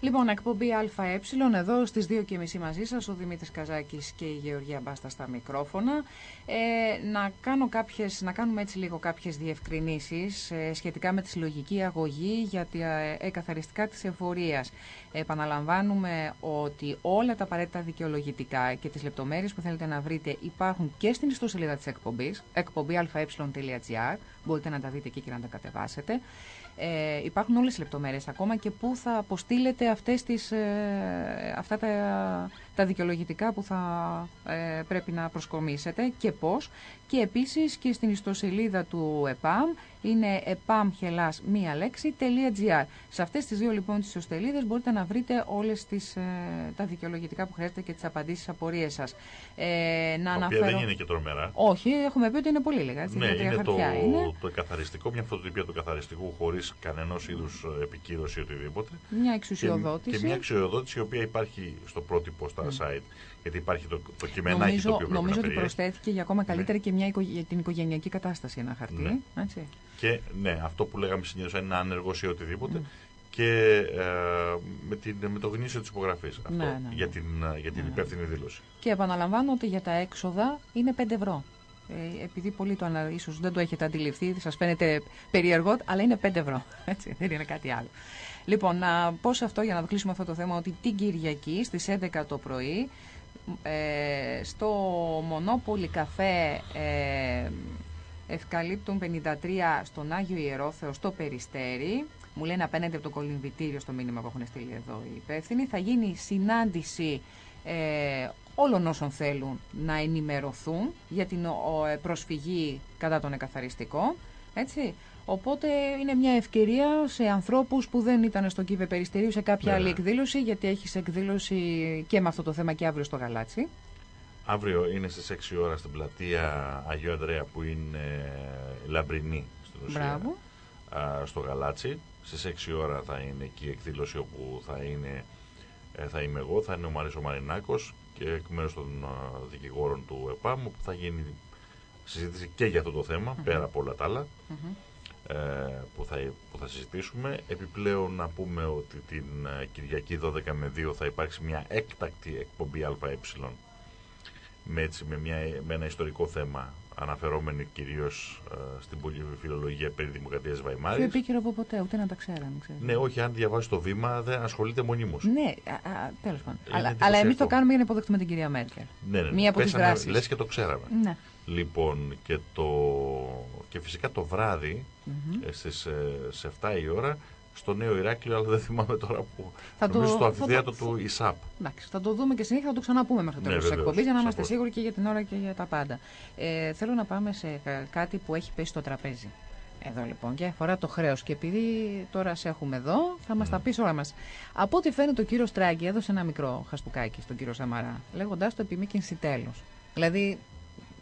Λοιπόν, εκπομπή ΑΕ, εδώ στις 2.30 μαζί σας, ο Δημήτρης Καζάκης και η Γεωργία Μπάστα στα μικρόφωνα. Ε, να, κάνω κάποιες, να κάνουμε έτσι λίγο κάποιες διευκρινήσεις ε, σχετικά με τη συλλογική αγωγή για τα ε, εκαθαριστικά της εφορίας. Επαναλαμβάνουμε ότι όλα τα απαραίτητα δικαιολογητικά και τις λεπτομέρειες που θέλετε να βρείτε υπάρχουν και στην ιστοσελίδα της εκπομπής, εκπομπή αε.gr, μπορείτε να τα δείτε εκεί και να τα κατεβάσετε. Ε, υπάρχουν όλες οι λεπτομέρειες ακόμα και πού θα αποστείλετε αυτές τις, ε, αυτά τα, τα δικαιολογητικά που θα ε, πρέπει να προσκομίσετε και πώς. Και επίσης και στην ιστοσελίδα του ΕΠΑΜ είναι epamhelas μία λέξη.gr. Σε αυτές τις δύο λοιπόν τις ιστοσελίδες μπορείτε να βρείτε όλες τις, ε, τα δικαιολογητικά που χρειάζεται και τις απαντήσεις απορίες σας. Ε, να Τα οποία δεν είναι και τρομερά. Όχι, έχουμε πει ότι είναι πολύ λίγα. Έτσι, Ναι, για τρία είναι το, χαρτιά είναι. το καθαριστικό, μια φωτοτυπία του καθαριστικού χωρίς κανένας είδους επικύρωση ή οτιδήποτε. Μια Και, εξουσιοδότηση. και μια αξιοδότηση η οποία υπάρχει στο πρότυπο στα site. Γιατί υπάρχει το, το κειμενάκι το Νομίζω, οποίο πρέπει νομίζω να ότι περιέχει. προσθέθηκε για ακόμα καλύτερη και μια οικο- για την οικογενειακή κατάσταση ένα χαρτί. Ναι. Έτσι. Και ναι, αυτό που λέγαμε συνήθως ένα άνεργο ή οτιδήποτε. Mm. Και ε, με, την, με το γνήσιο της υπογραφής. Αυτό Ναι, ναι, ναι. για την, ε, για την Ναι. υπεύθυνη δήλωση. Και επαναλαμβάνω ότι για τα έξοδα είναι 5 ευρώ. Ε, επειδή πολλοί το ανα... ίσως δεν το έχετε αντιληφθεί, σας φαίνεται περίεργο, αλλά είναι 5 ευρώ. Έτσι, δεν είναι κάτι άλλο. Λοιπόν, να πω σε αυτό για να κλείσουμε αυτό το θέμα ότι την Κυριακή στις 11 το πρωί ε, στο Μονόπολη Καφέ ε, Ευκαλύπτουν 53 στον Άγιο Ιερόθεο στο Περιστέρι. Μου λένε απέναντι από το κολυμβητήριο στο μήνυμα που έχουν στείλει εδώ οι υπεύθυνοι. Θα γίνει συνάντηση ε, όλων όσων θέλουν να ενημερωθούν για την ο, ε, προσφυγή κατά τον εκαθαριστικό. Έτσι. Οπότε είναι μια ευκαιρία σε ανθρώπους που δεν ήταν στον κύβε Περιστερίου σε κάποια Ναι, άλλη ναι. εκδήλωση, γιατί έχεις εκδήλωση και με αυτό το θέμα και αύριο στο Γαλάτσι. Αύριο είναι στις 6 ώρα στην πλατεία Αγίου Ανδρέα που είναι λαμπρινή στην ουσία. Μπράβο. α, στο Γαλάτσι. Στις 6 ώρα θα είναι εκεί η εκδήλωση όπου θα, είναι, ε, θα είμαι εγώ, θα είναι ο Μαρίσος Μαρινάκος και εκ μέρους των α, δικηγόρων του ΕΠΑΜ όπου θα γίνει συζήτηση και για αυτό το θεμα πέρα από όλα τα άλλα Μμμ. Ε, που, θα, που θα συζητήσουμε. Επιπλέον να πούμε ότι την ε, Κυριακή 12 με 2 θα υπάρξει μια έκτακτη εκπομπή ΑΕ με, έτσι, με, μια, με ένα ιστορικό θέμα αναφερόμενη κυρίως ε, στην πολυφιλολογία περί Δημοκρατίας Πιο Βαϊμάρης. επίκαιρο από ποτέ, ούτε να τα ξέραμε. ξέρεις. Ναι, όχι, αν διαβάσει το βήμα δεν ασχολείται μονίμως. Ναι, τέλος πάντων. Είναι Αλλά, αλλά εντυπωσιακό. εμείς το κάνουμε για να υποδεχτούμε την κυρία Μέρκελ. Ναι, ναι, ναι. Μία από τις Πέσανε, δράσεις. Λες και το ξέραμε. Ναι. Λοιπόν, και, το... και φυσικά το βράδυ Μμμ. ε, στις, ε, σε 7 η ώρα στο Νέο Ηράκλειο, αλλά δεν θυμάμαι τώρα που. Θα το- νομίζω στο θα αμφιθέατρο το- του ΙΣΑΠ. Εντάξει, θα το δούμε και συνέχεια, θα το ξαναπούμε μέχρι το Ναι, τέλος της βεβαίως, εκπομπής για να είμαστε σαφώς. σίγουροι και για την ώρα και για τα πάντα. Ε, θέλω να πάμε σε κα- κάτι που έχει πέσει στο τραπέζι. Εδώ λοιπόν και αφορά το χρέος. Και επειδή τώρα σε έχουμε εδώ, θα μας τα πεις όλα μας. Από ό,τι φαίνεται, ο κύριος Τράγκη έδωσε ένα μικρό χασπουκάκι στον κύριο Σαμαρά, λέγοντάς το επιμήκυνση τέλος. Δηλαδή,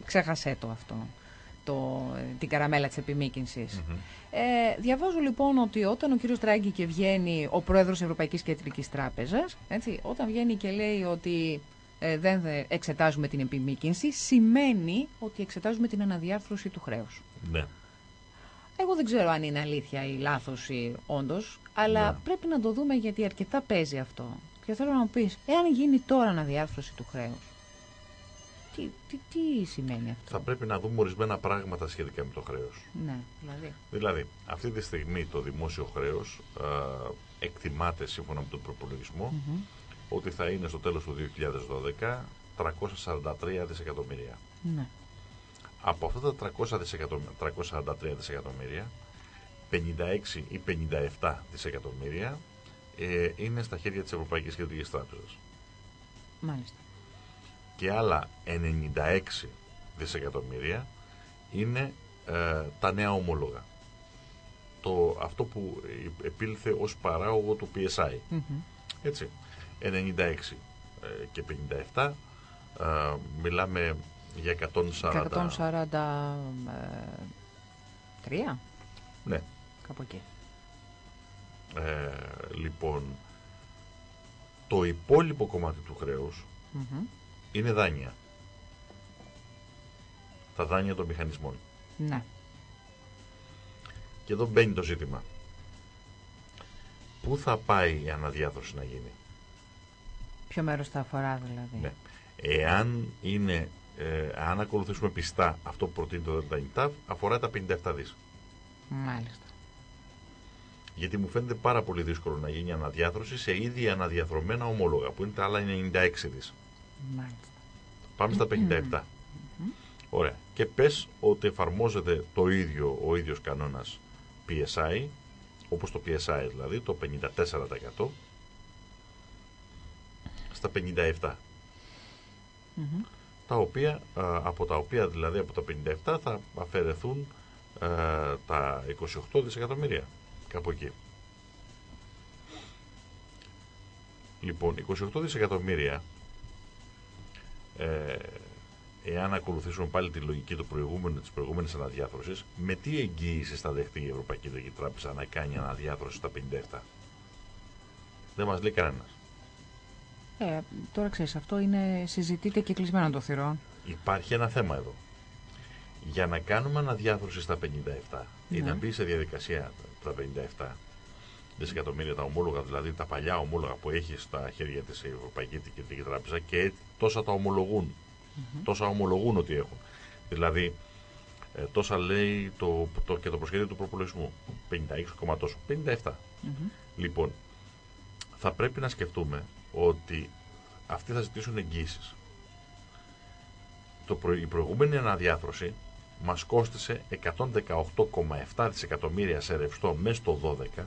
ξέχασέ το αυτό. Το, ε, την καραμέλα της επιμήκυνσης. Μμμ. Ε, διαβάζω λοιπόν ότι όταν ο κύριος Τράγκη και βγαίνει ο πρόεδρος Ευρωπαϊκής Κεντρικής Τράπεζας, έτσι, όταν βγαίνει και λέει ότι ε, δεν δε- εξετάζουμε την επιμήκυνση, σημαίνει ότι εξετάζουμε την αναδιάρθρωση του χρέους. Ναι. Εγώ δεν ξέρω αν είναι αλήθεια ή λάθος ή όντως, αλλά Ναι. πρέπει να το δούμε γιατί αρκετά παίζει αυτό. Και θέλω να μου πεις, εάν γίνει τώρα αναδιάρθρωση του χρέους Τι, τι, τι σημαίνει αυτό; Θα πρέπει να δούμε ορισμένα πράγματα σχετικά με το χρέος. Ναι, δηλαδή. Δηλαδή, αυτή τη στιγμή το δημόσιο χρέος εκτιμάται σύμφωνα με τον προπολογισμό ότι θα είναι στο τέλος του 2012 343 δισεκατομμύρια. Ναι. Από αυτά τα 300 δισεκατομμύρια, 343 δισεκατομμύρια, 56 ή 57 δισεκατομμύρια ε, είναι στα χέρια της Ευρωπαϊκής Κεντρικής Τράπεζας. Μάλιστα. Και άλλα 96 δισεκατομμύρια είναι ε, τα νέα ομόλογα. Το, αυτό που επήλθε ως παράγωγο του PSI. Έτσι. 96 ε, και 57 ε, μιλάμε για 140... 143? Ναι. Κάπου εκεί. Ε, λοιπόν, το υπόλοιπο κομμάτι του χρέους είναι δάνεια. Τα δάνεια των μηχανισμών. Ναι. Και εδώ μπαίνει το ζήτημα. Πού θα πάει η αναδιάθρωση να γίνει; Ποιο μέρος θα αφορά δηλαδή; Ναι. Εάν είναι, ε, αν ακολουθήσουμε πιστά αυτό που προτείνει το ΔΕΛΤΑ αφορά τα 57 δις. Μάλιστα. Γιατί μου φαίνεται πάρα πολύ δύσκολο να γίνει αναδιάθρωση σε ήδη αναδιαθρωμένα ομόλογα, που είναι τα άλλα 96 δις. Μάλιστα. Πάμε στα 57. Ωραία. Και πες ότι εφαρμόζεται το ίδιο, ο ίδιος κανόνας PSI, όπως το PSI δηλαδή, το 54%, στα 57. Τα οποία, από τα οποία δηλαδή από τα 57 θα αφαιρεθούν τα 28 δισεκατομμύρια. Κάπου εκεί. Λοιπόν, 28 δισεκατομμύρια ε, εάν ακολουθήσουμε πάλι τη λογική του προηγούμενου, της προηγούμενης αναδιάθρωσης, με τι εγγύηση θα δεχτεί η Ευρωπαϊκή Κεντρική Τράπεζα να κάνει αναδιάθρωση στα 57. Δεν μας λέει κανένας. Ε, τώρα ξέρεις, αυτό είναι συζητείται και κλεισμένο το θυρών. Υπάρχει ένα θέμα εδώ. Για να κάνουμε αναδιάθρωση στα 57 ή Ναι. να μπει σε διαδικασία τα 57 δισεκατομμύρια τα ομόλογα, δηλαδή τα παλιά ομόλογα που έχει στα χέρια της η Ευρωπαϊκή Κεντρική Τράπεζα και τόσα τα ομολογουν Τόσα ομολογούν ότι έχουν. Δηλαδή, ε, τόσα λέει το, το, και το προσχέδιο του προπολογισμού. 56, τόσο. 57. Λοιπόν, θα πρέπει να σκεφτούμε ότι αυτοί θα ζητήσουν εγγύησεις. Το προ, η προηγούμενη αναδιάθρωση μας κόστησε 118,7 δισεκατομμύρια σε ρευστό μέσα στο 12,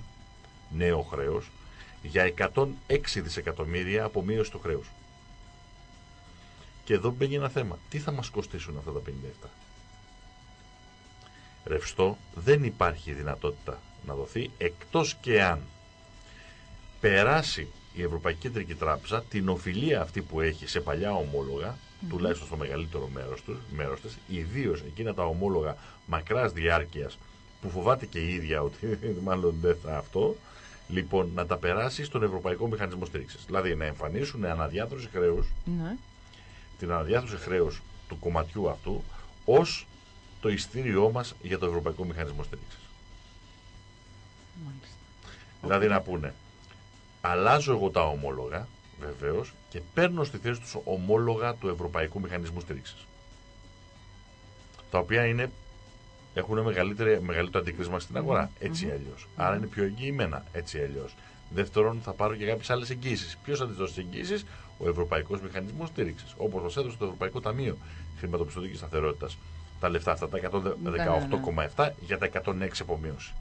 νέο χρέος, για 106 δισεκατομμύρια από μείωση του χρέους. Και εδώ μπαίνει ένα θέμα. Τι θα μας κοστίσουν αυτά τα 57. Ρευστό δεν υπάρχει δυνατότητα να δοθεί εκτός και αν περάσει η Ευρωπαϊκή Κεντρική Τράπεζα την οφειλία αυτή που έχει σε παλιά ομόλογα, τουλάχιστον στο μεγαλύτερο μέρος, τους, μέρος της, ιδίως εκείνα τα ομόλογα μακράς διάρκειας που φοβάται και η ίδια ότι μάλλον δεν θα αυτό, λοιπόν να τα περάσεις στον Ευρωπαϊκό Μηχανισμό Στήριξης. Δηλαδή να εμφανίσουν αναδιάθρωση χρέους Ναι. την αναδιάθρωση χρέους του κομματιού αυτού ως το ειστήριό μας για το Ευρωπαϊκό Μηχανισμό Στήριξης. Μάλιστα. Δηλαδή να πούνε, αλλάζω εγώ τα ομόλογα, βεβαίως, και παίρνω στη θέση τους ομόλογα του Ευρωπαϊκού Μηχανισμού Στήριξης. Τα οποία είναι, έχουν μεγαλύτερη, μεγαλύτερο αντικρίσμα στην αγορά, έτσι ή αλλιώς. Άρα είναι πιο εγγυημένα, έτσι ή αλλιώς. Δεύτερον, θα πάρω και κάποιες άλλες εγγύσει. Ποιος θα τις δώσει τις εγγύσει, ο Ευρωπαϊκός Μηχανισμός Στήριξης. Όπως μας έδωσε το Ευρωπαϊκό Ταμείο Χρηματοπιστωτικής Σταθερότητας τα λεφτά αυτά, τα 118,7 για τα 106 απομείωση.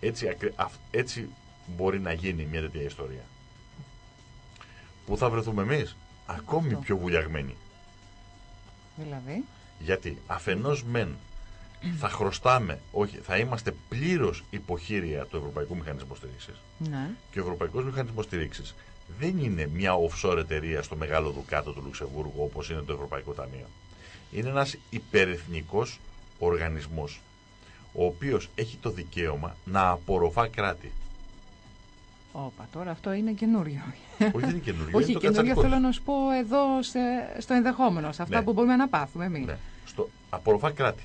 Έτσι, ακρι- αυ- έτσι μπορεί να γίνει μια τέτοια ιστορία. Πού θα βρεθούμε εμείς, ακόμη Αυτό. πιο βουλιαγμένοι. Δηλαδή; Γιατί αφενός μεν θα χρωστάμε, όχι, θα είμαστε πλήρως υποχείρια του Ευρωπαϊκού Μηχανισμού Στήριξης Ναι. και ο Ευρωπαϊκός Μηχανισμός Στήριξης δεν είναι μια offshore εταιρεία στο μεγάλο δουκάτο του Λουξεμβούργου όπως είναι το Ευρωπαϊκό Ταμείο. Είναι ένας υπερεθνικός οργανισμός, ο οποίος έχει το δικαίωμα να απορροφά κράτη. Όπα, τώρα αυτό είναι καινούριο. Όχι, δεν είναι καινούριο. Όχι, είναι το καινούριο κατσαρικό θέλω της. να σου πω εδώ σε, στο ενδεχόμενο, σε αυτά Ναι. που μπορούμε να πάθουμε εμείς. Ναι, στο απορροφά κράτη.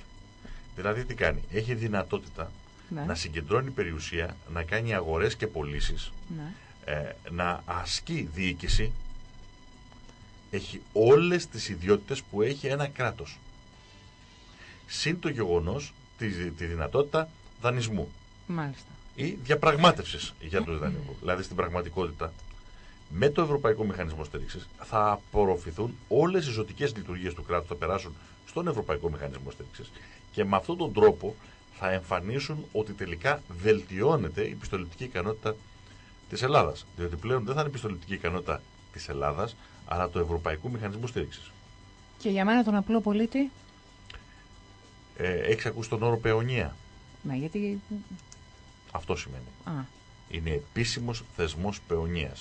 Δηλαδή τι κάνει, έχει δυνατότητα Ναι. να συγκεντρώνει περιουσία, να κάνει αγορές και πωλήσεις, Ναι. ε, να ασκεί διοίκηση έχει όλες τις ιδιότητες που έχει ένα κράτος. Συν το γεγονός τη, τη δυνατότητα δανεισμού Μάλιστα. ή διαπραγμάτευσης για τους δανεισμούς. Δηλαδή στην πραγματικότητα με το Ευρωπαϊκό Μηχανισμό Στήριξης θα απορροφηθούν όλες οι ζωτικές λειτουργίες του κράτους, θα περάσουν στον Ευρωπαϊκό Μηχανισμό Στήριξης και με αυτόν τον τρόπο θα εμφανίσουν ότι τελικά βελτιώνεται η πιστοληπτική ικανότητα της Ελλάδας. Διότι πλέον δεν θα είναι η πιστοληπτική ικανότητα της Ελλάδας, αλλά του Ευρωπαϊκού Μηχανισμού Στήριξης. Και για μένα τον απλό πολίτη; Ε, Έχεις ακούσει τον όρο παιονία. Ναι, γιατί. Αυτό σημαίνει. Α, Είναι επίσημος θεσμός παιονία.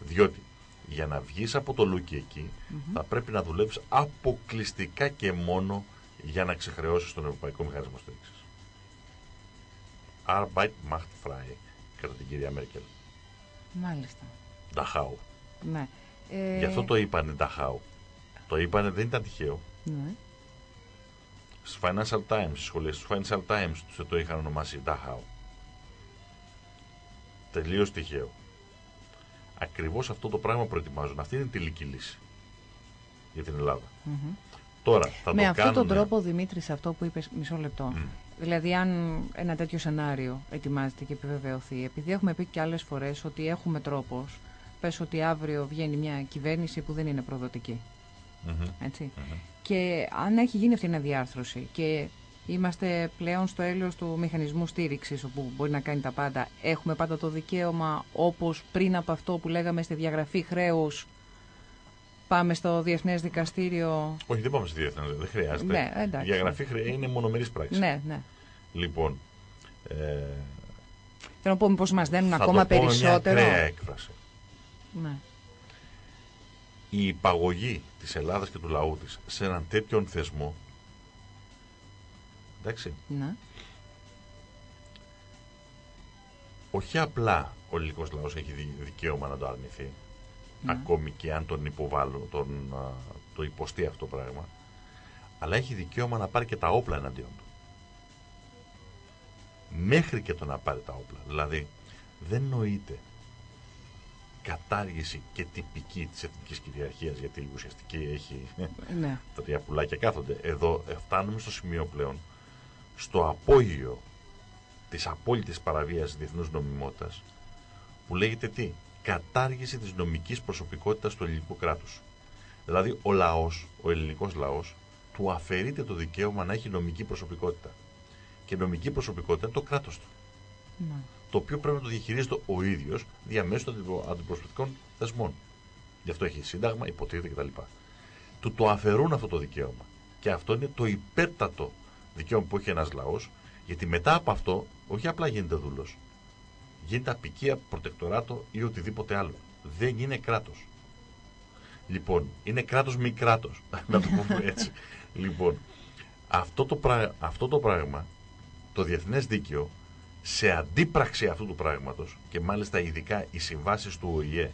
Διότι για να βγεις από το λούκι εκεί, θα πρέπει να δουλεύεις αποκλειστικά και μόνο για να ξεχρεώσεις τον Ευρωπαϊκό Μηχανισμό Στήριξης. Arbeit macht frei, κατά την κυρία Μέρκελ. μάλιστα. Νταχάου. Ναι. Ε, Γι' αυτό το είπανε Νταχάου. Το είπανε, δεν ήταν τυχαίο. Ναι. Στους Financial Times, στις σχολές, στους Financial Times τους το είχαν ονομάσει Νταχάου. Τελείως τυχαίο. Ακριβώς αυτό το πράγμα προετοιμάζουν. Αυτή είναι η τελική λύση για την Ελλάδα. Τώρα θα Με το αυτόν κάνουν. τον τρόπο, Δημήτρης, σε αυτό που είπες, μισό λεπτό. Μμ. Δηλαδή, αν ένα τέτοιο σενάριο ετοιμάζεται και επιβεβαιωθεί, επειδή έχουμε πει και άλλες φορές ότι έχουμε τρόπος, πες ότι αύριο βγαίνει μια κυβέρνηση που δεν είναι προδοτική. Μμμ. Έτσι. Και αν έχει γίνει αυτή η αναδιάρθρωση και είμαστε πλέον στο έλεος του μηχανισμού στήριξης όπου μπορεί να κάνει τα πάντα, έχουμε πάντα το δικαίωμα όπως πριν από αυτό που λέγαμε στη διαγραφή χρέους πάμε στο Διεθνές Δικαστήριο. Όχι, δεν πάμε στη διεθνή, δεν χρειάζεται. Ναι, εντάξει. Η διαγραφή χρέη είναι μονομερής πράξης. Ναι, ναι. Λοιπόν, ε, Θέλω να πως μήπως μας δένουν θα ακόμα το πω με περισσότερο. Μια ακραία έκφραση. Ναι. η υπαγωγή της Ελλάδας και του λαού της σε έναν τέτοιον θεσμό εντάξει, ναι. όχι απλά ο ελληνικός λαός έχει δι- δικαίωμα να το αρνηθεί ακόμη και αν τον υποβάλλουν, τον, α, το υποστεί αυτό το πράγμα αλλά έχει δικαίωμα να πάρει και τα όπλα εναντίον του μέχρι και το να πάρει τα όπλα δηλαδή δεν νοείται κατάργηση και τυπική της εθνικής κυριαρχίας γιατί η ουσιαστική έχει ναι. τα τρία πουλάκια κάθονται. Εδώ ε, φτάνουμε στο σημείο πλέον στο απόγειο της απόλυτης παραβίασης διεθνούς νομιμότητας που λέγεται τι, κατάργηση της νομικής προσωπικότητας του ελληνικού κράτους. Δηλαδή ο λαός, ο ελληνικός λαός, του αφαιρείται το δικαίωμα να έχει νομική προσωπικότητα. Και νομική προσωπικότητα είναι το κράτος του. ναι. Το οποίο πρέπει να το διαχειρίζεται ο ίδιος διαμέσου των αντιπρο- αντιπροσωπευτικών θεσμών. Γι' αυτό έχει σύνταγμα, υποτίθεται κτλ. Του το αφαιρούν αυτό το δικαίωμα. Και αυτό είναι το υπέρτατο δικαίωμα που έχει ένας λαός, γιατί μετά από αυτό όχι απλά γίνεται δούλος. Γίνεται απικία, προτεκτοράτο ή οτιδήποτε άλλο. Δεν είναι κράτος. Λοιπόν, είναι κράτος μη κράτος. να το πούμε έτσι. λοιπόν, αυτό το, πρά- αυτό το πράγμα, το διεθνές δίκαιο, σε αντίπραξη αυτού του πράγματος και μάλιστα ειδικά οι συμβάσεις του ΟΗΕ,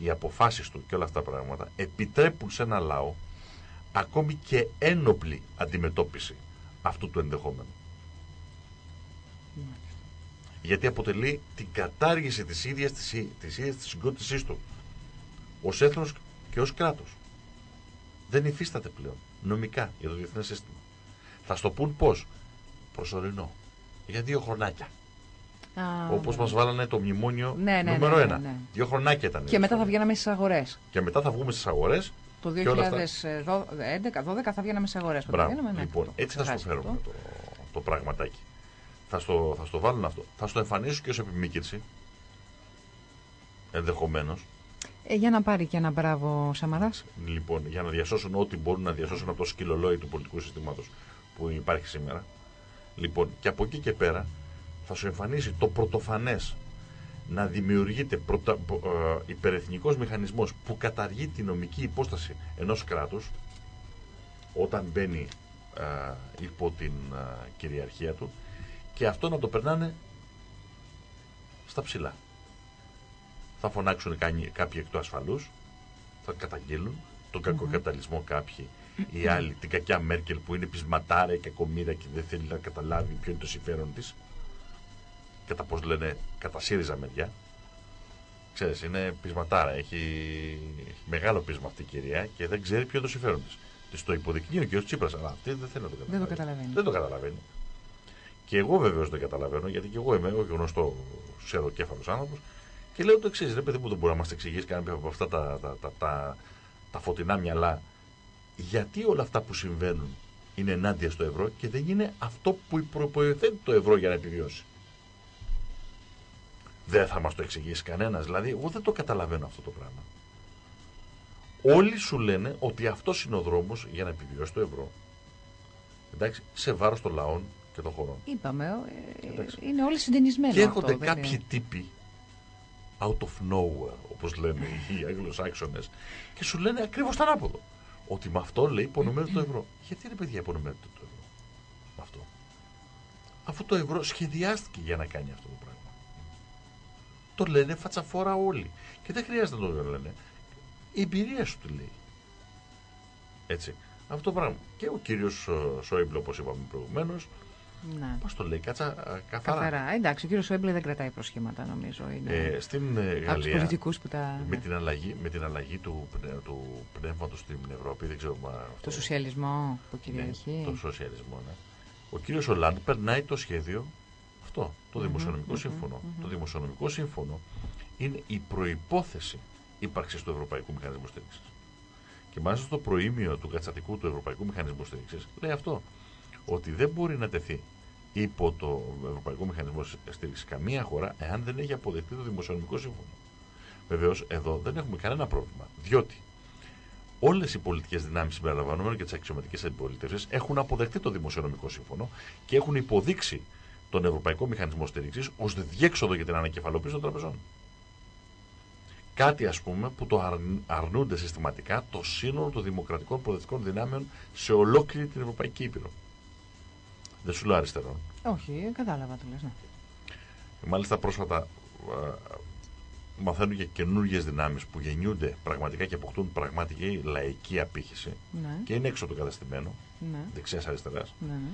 οι αποφάσεις του και όλα αυτά τα πράγματα επιτρέπουν σε ένα λαό ακόμη και ένοπλη αντιμετώπιση αυτού του ενδεχόμενου. Γιατί αποτελεί την κατάργηση της ίδιας της, ί- της, ίδιας της συγκρότησής του ως έθνος και ως κράτος. Δεν υφίσταται πλέον νομικά για το διεθνές σύστημα. Θα στο πούν πώς; Προσωρινό. Για δύο χρονάκια. Α, Όπως ναι. μας βάλανε το μνημόνιο Ναι, ναι, νούμερο ναι, ένα. ναι, ναι. Δύο χρονάκια ήταν. Και μετά θα βγαίναμε στις αγορές. Και μετά θα βγούμε στις αγορές. Το Και όλα αυτά. 2011-12 θα βγαίναμε στις αγορές. Μπράβο. λοιπόν, έτσι θα στο φέρουμε το, το πραγματάκι. Θα στο, θα στο βάλουν αυτό. Θα στο εμφανίσουν και ως επιμήκυνση. Ενδεχομένως. Ε, για να πάρει και ένα μπράβο ο Σαμαράς. Λοιπόν, για να διασώσουν ό,τι μπορούν να διασώσουν από το σκυλολόι του πολιτικού συστήματος που υπάρχει σήμερα. Λοιπόν, και από εκεί και πέρα θα σου εμφανίσει το πρωτοφανές να δημιουργείται πρωτα, ε, υπερεθνικός μηχανισμός που καταργεί τη νομική υπόσταση ενός κράτους όταν μπαίνει ε, υπό την ε, κυριαρχία του και αυτό να το περνάνε στα ψηλά. Θα φωνάξουν κανεί- κάποιοι εκ του ασφαλούς, θα καταγγείλουν τον κακοκαπιταλισμό κάποιοι, οι άλλοι την κακιά Μέρκελ που είναι πεισματάρα, η κακομοίρα και δεν θέλει να καταλάβει ποιο είναι το συμφέρον της, κατά πώς λένε, κατά ΣΥΡΙΖΑ μεριά. Ξέρεις, είναι πεισματάρα. Έχει, έχει μεγάλο πείσμα αυτή η κυρία και δεν ξέρει ποιο είναι το συμφέρον της. Της το υποδεικνύει ο κ. Τσίπρας, αλλά αυτή δεν θέλει να το καταλάβει. Δεν το καταλαβαίνει. Δεν το καταλαβαίνει. Και εγώ βεβαίως δεν καταλαβαίνω, γιατί και εγώ είμαι ο γνωστό σεροκέφαλο άνθρωπος. Και λέω το εξής: Ρε παιδί μου, δεν μπορεί να μας εξηγήσει κανένα από αυτά τα, τα, τα, τα, τα φωτεινά μυαλά, γιατί όλα αυτά που συμβαίνουν είναι ενάντια στο ευρώ και δεν είναι αυτό που προποθέτει το ευρώ για να επιβιώσει; Δεν θα μας το εξηγήσει κανένας. Δηλαδή, εγώ δεν το καταλαβαίνω αυτό το πράγμα. Όλοι σου λένε ότι αυτός είναι ο δρόμος για να επιβιώσει το ευρώ. Εντάξει, σε βάρος των λαών και των χωρών. Είπαμε, ε, είναι όλοι συντενισμένοι. Και έρχονται κάποιοι είναι. τύποι out of nowhere, όπως λένε οι Αγγλοσάξονες, και σου λένε ακριβώς το ανάποδο. Ότι με αυτό λέει υπονομεύεται το ευρώ. Γιατί ρε παιδιά υπονομεύεται το ευρώ; Με αυτό. Αφού το ευρώ σχεδιάστηκε για να κάνει αυτό το πράγμα. Το λένε φατσαφόρα όλοι. Και δεν χρειάζεται να το λένε. Η εμπειρία σου τη λέει. Έτσι. Αυτό το πράγμα. Και ο κύριος Σόιμπλε, όπως είπαμε προηγουμένως, ναι. Πώς το λέει, κάτσα καθαρά. καθαρά. Εντάξει, ο κύριος Σόιμπλε δεν κρατάει προσχήματα, νομίζω. Είναι ε, στην ε, Γαλλία. Από τους που τα. Με την αλλαγή, με την αλλαγή του, του πνεύματος στην Ευρώπη, δεν ξέρω. Μα, το σοσιαλισμό που κυριαρχεί. Ναι, το σοσιαλισμό, ναι. Ο κύριος Ολάντ περνάει το σχέδιο αυτό, το δημοσιονομικό σύμφωνο. Το δημοσιονομικό σύμφωνο είναι η προπόθεση ύπαρξης του Ευρωπαϊκού Μηχανισμού Στήριξης. Και μάλιστα στο προήμιο του κατσατικού του Ευρωπαϊκού Μηχανισμού Στήριξης λέει αυτό. Ότι δεν μπορεί να τεθεί υπό το Ευρωπαϊκό Μηχανισμό Στήριξης καμία χώρα εάν δεν έχει αποδεχτεί το Δημοσιονομικό Σύμφωνο. Βεβαίως εδώ δεν έχουμε κανένα πρόβλημα. Διότι όλες οι πολιτικές δυνάμεις συμπεριλαμβανομένων και τις αξιωματικές αντιπολίτευσει έχουν αποδεχτεί το Δημοσιονομικό Σύμφωνο και έχουν υποδείξει τον Ευρωπαϊκό Μηχανισμό Στήριξης ως διέξοδο για την ανακεφαλοποίηση των τραπεζών. Κάτι, ας πούμε, που το αρνούνται συστηματικά το σύνολο των δημοκρατικών προοδευτικών δυνάμεων σε ολόκληρη την Ευρωπαϊκή Ήπειρο. Δεν σου λέω αριστερό. Όχι, κατάλαβα το λες, ναι. Μάλιστα πρόσφατα μαθαίνουν και καινούργιες δυνάμεις που γεννιούνται πραγματικά και αποκτούν πραγματική λαϊκή απήχηση ναι. και είναι έξω το καταστημένο, ναι. δεξιά-αριστερά. Ναι, ναι.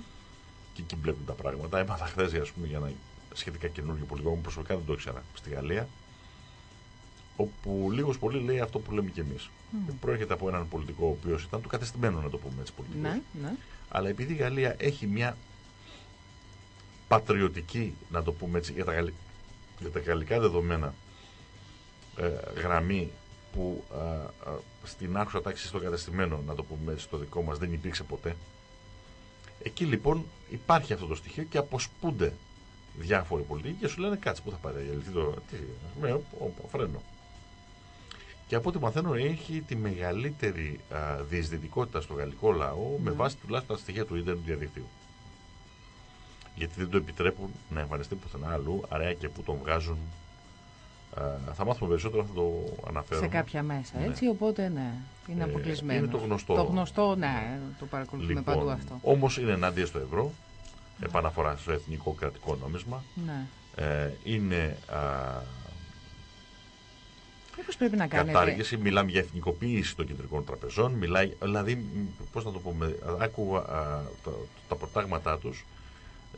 Και εκεί μπλέκουν τα πράγματα. Έμαθα χθες, ας πούμε, για ένα σχετικά καινούργιο πολιτικό που προσωπικά δεν το ήξερα στη Γαλλία, όπου λίγος πολύ λέει αυτό που λέμε κι εμείς. Mm. Προέρχεται από έναν πολιτικό ο οποίος ήταν του κατεστημένου, να το πούμε έτσι πολιτικός. Ναι, ναι. Αλλά επειδή η Γαλλία έχει μια πατριωτική, να το πούμε έτσι, για τα, για τα γαλλικά δεδομένα ε, γραμμή που ε, ε, στην άρχουσα τάξη στο καταστημένο, να το πούμε έτσι, στο δικό μας δεν υπήρξε ποτέ. Εκεί λοιπόν υπάρχει αυτό το στοιχείο και αποσπούνται διάφοροι πολιτικοί και σου λένε κάτσε που θα πάρει το τι, με ο, ο, φρένο. Και από ό,τι μαθαίνω έχει τη μεγαλύτερη α, διεισδυτικότητα στο γαλλικό λαό με ναι. βάση τουλάχιστον τα στοιχεία του ίντερνετ του διαδικτύου γιατί δεν το επιτρέπουν να εμφανιστεί πουθενά αλλού, άρα και που τον βγάζουν. Ε, θα μάθουμε περισσότερο, θα το αναφέρω. Σε κάποια μέσα, ναι. έτσι, οπότε ναι, είναι ε, αποκλεισμένο. Είναι το γνωστό. Το γνωστό, ναι, το παρακολουθούμε λοιπόν, παντού αυτό. Όμως είναι ενάντια στο ευρώ, επαναφορά στο εθνικό κρατικό νόμισμα. Ναι. Ε, είναι α, Μήπως πρέπει να κάνετε... Κατάργηση, μιλάμε για εθνικοποίηση των κεντρικών τραπεζών, μιλάει, δηλαδή, πώς να το πούμε, άκουγα τα, τα προτάγματά τους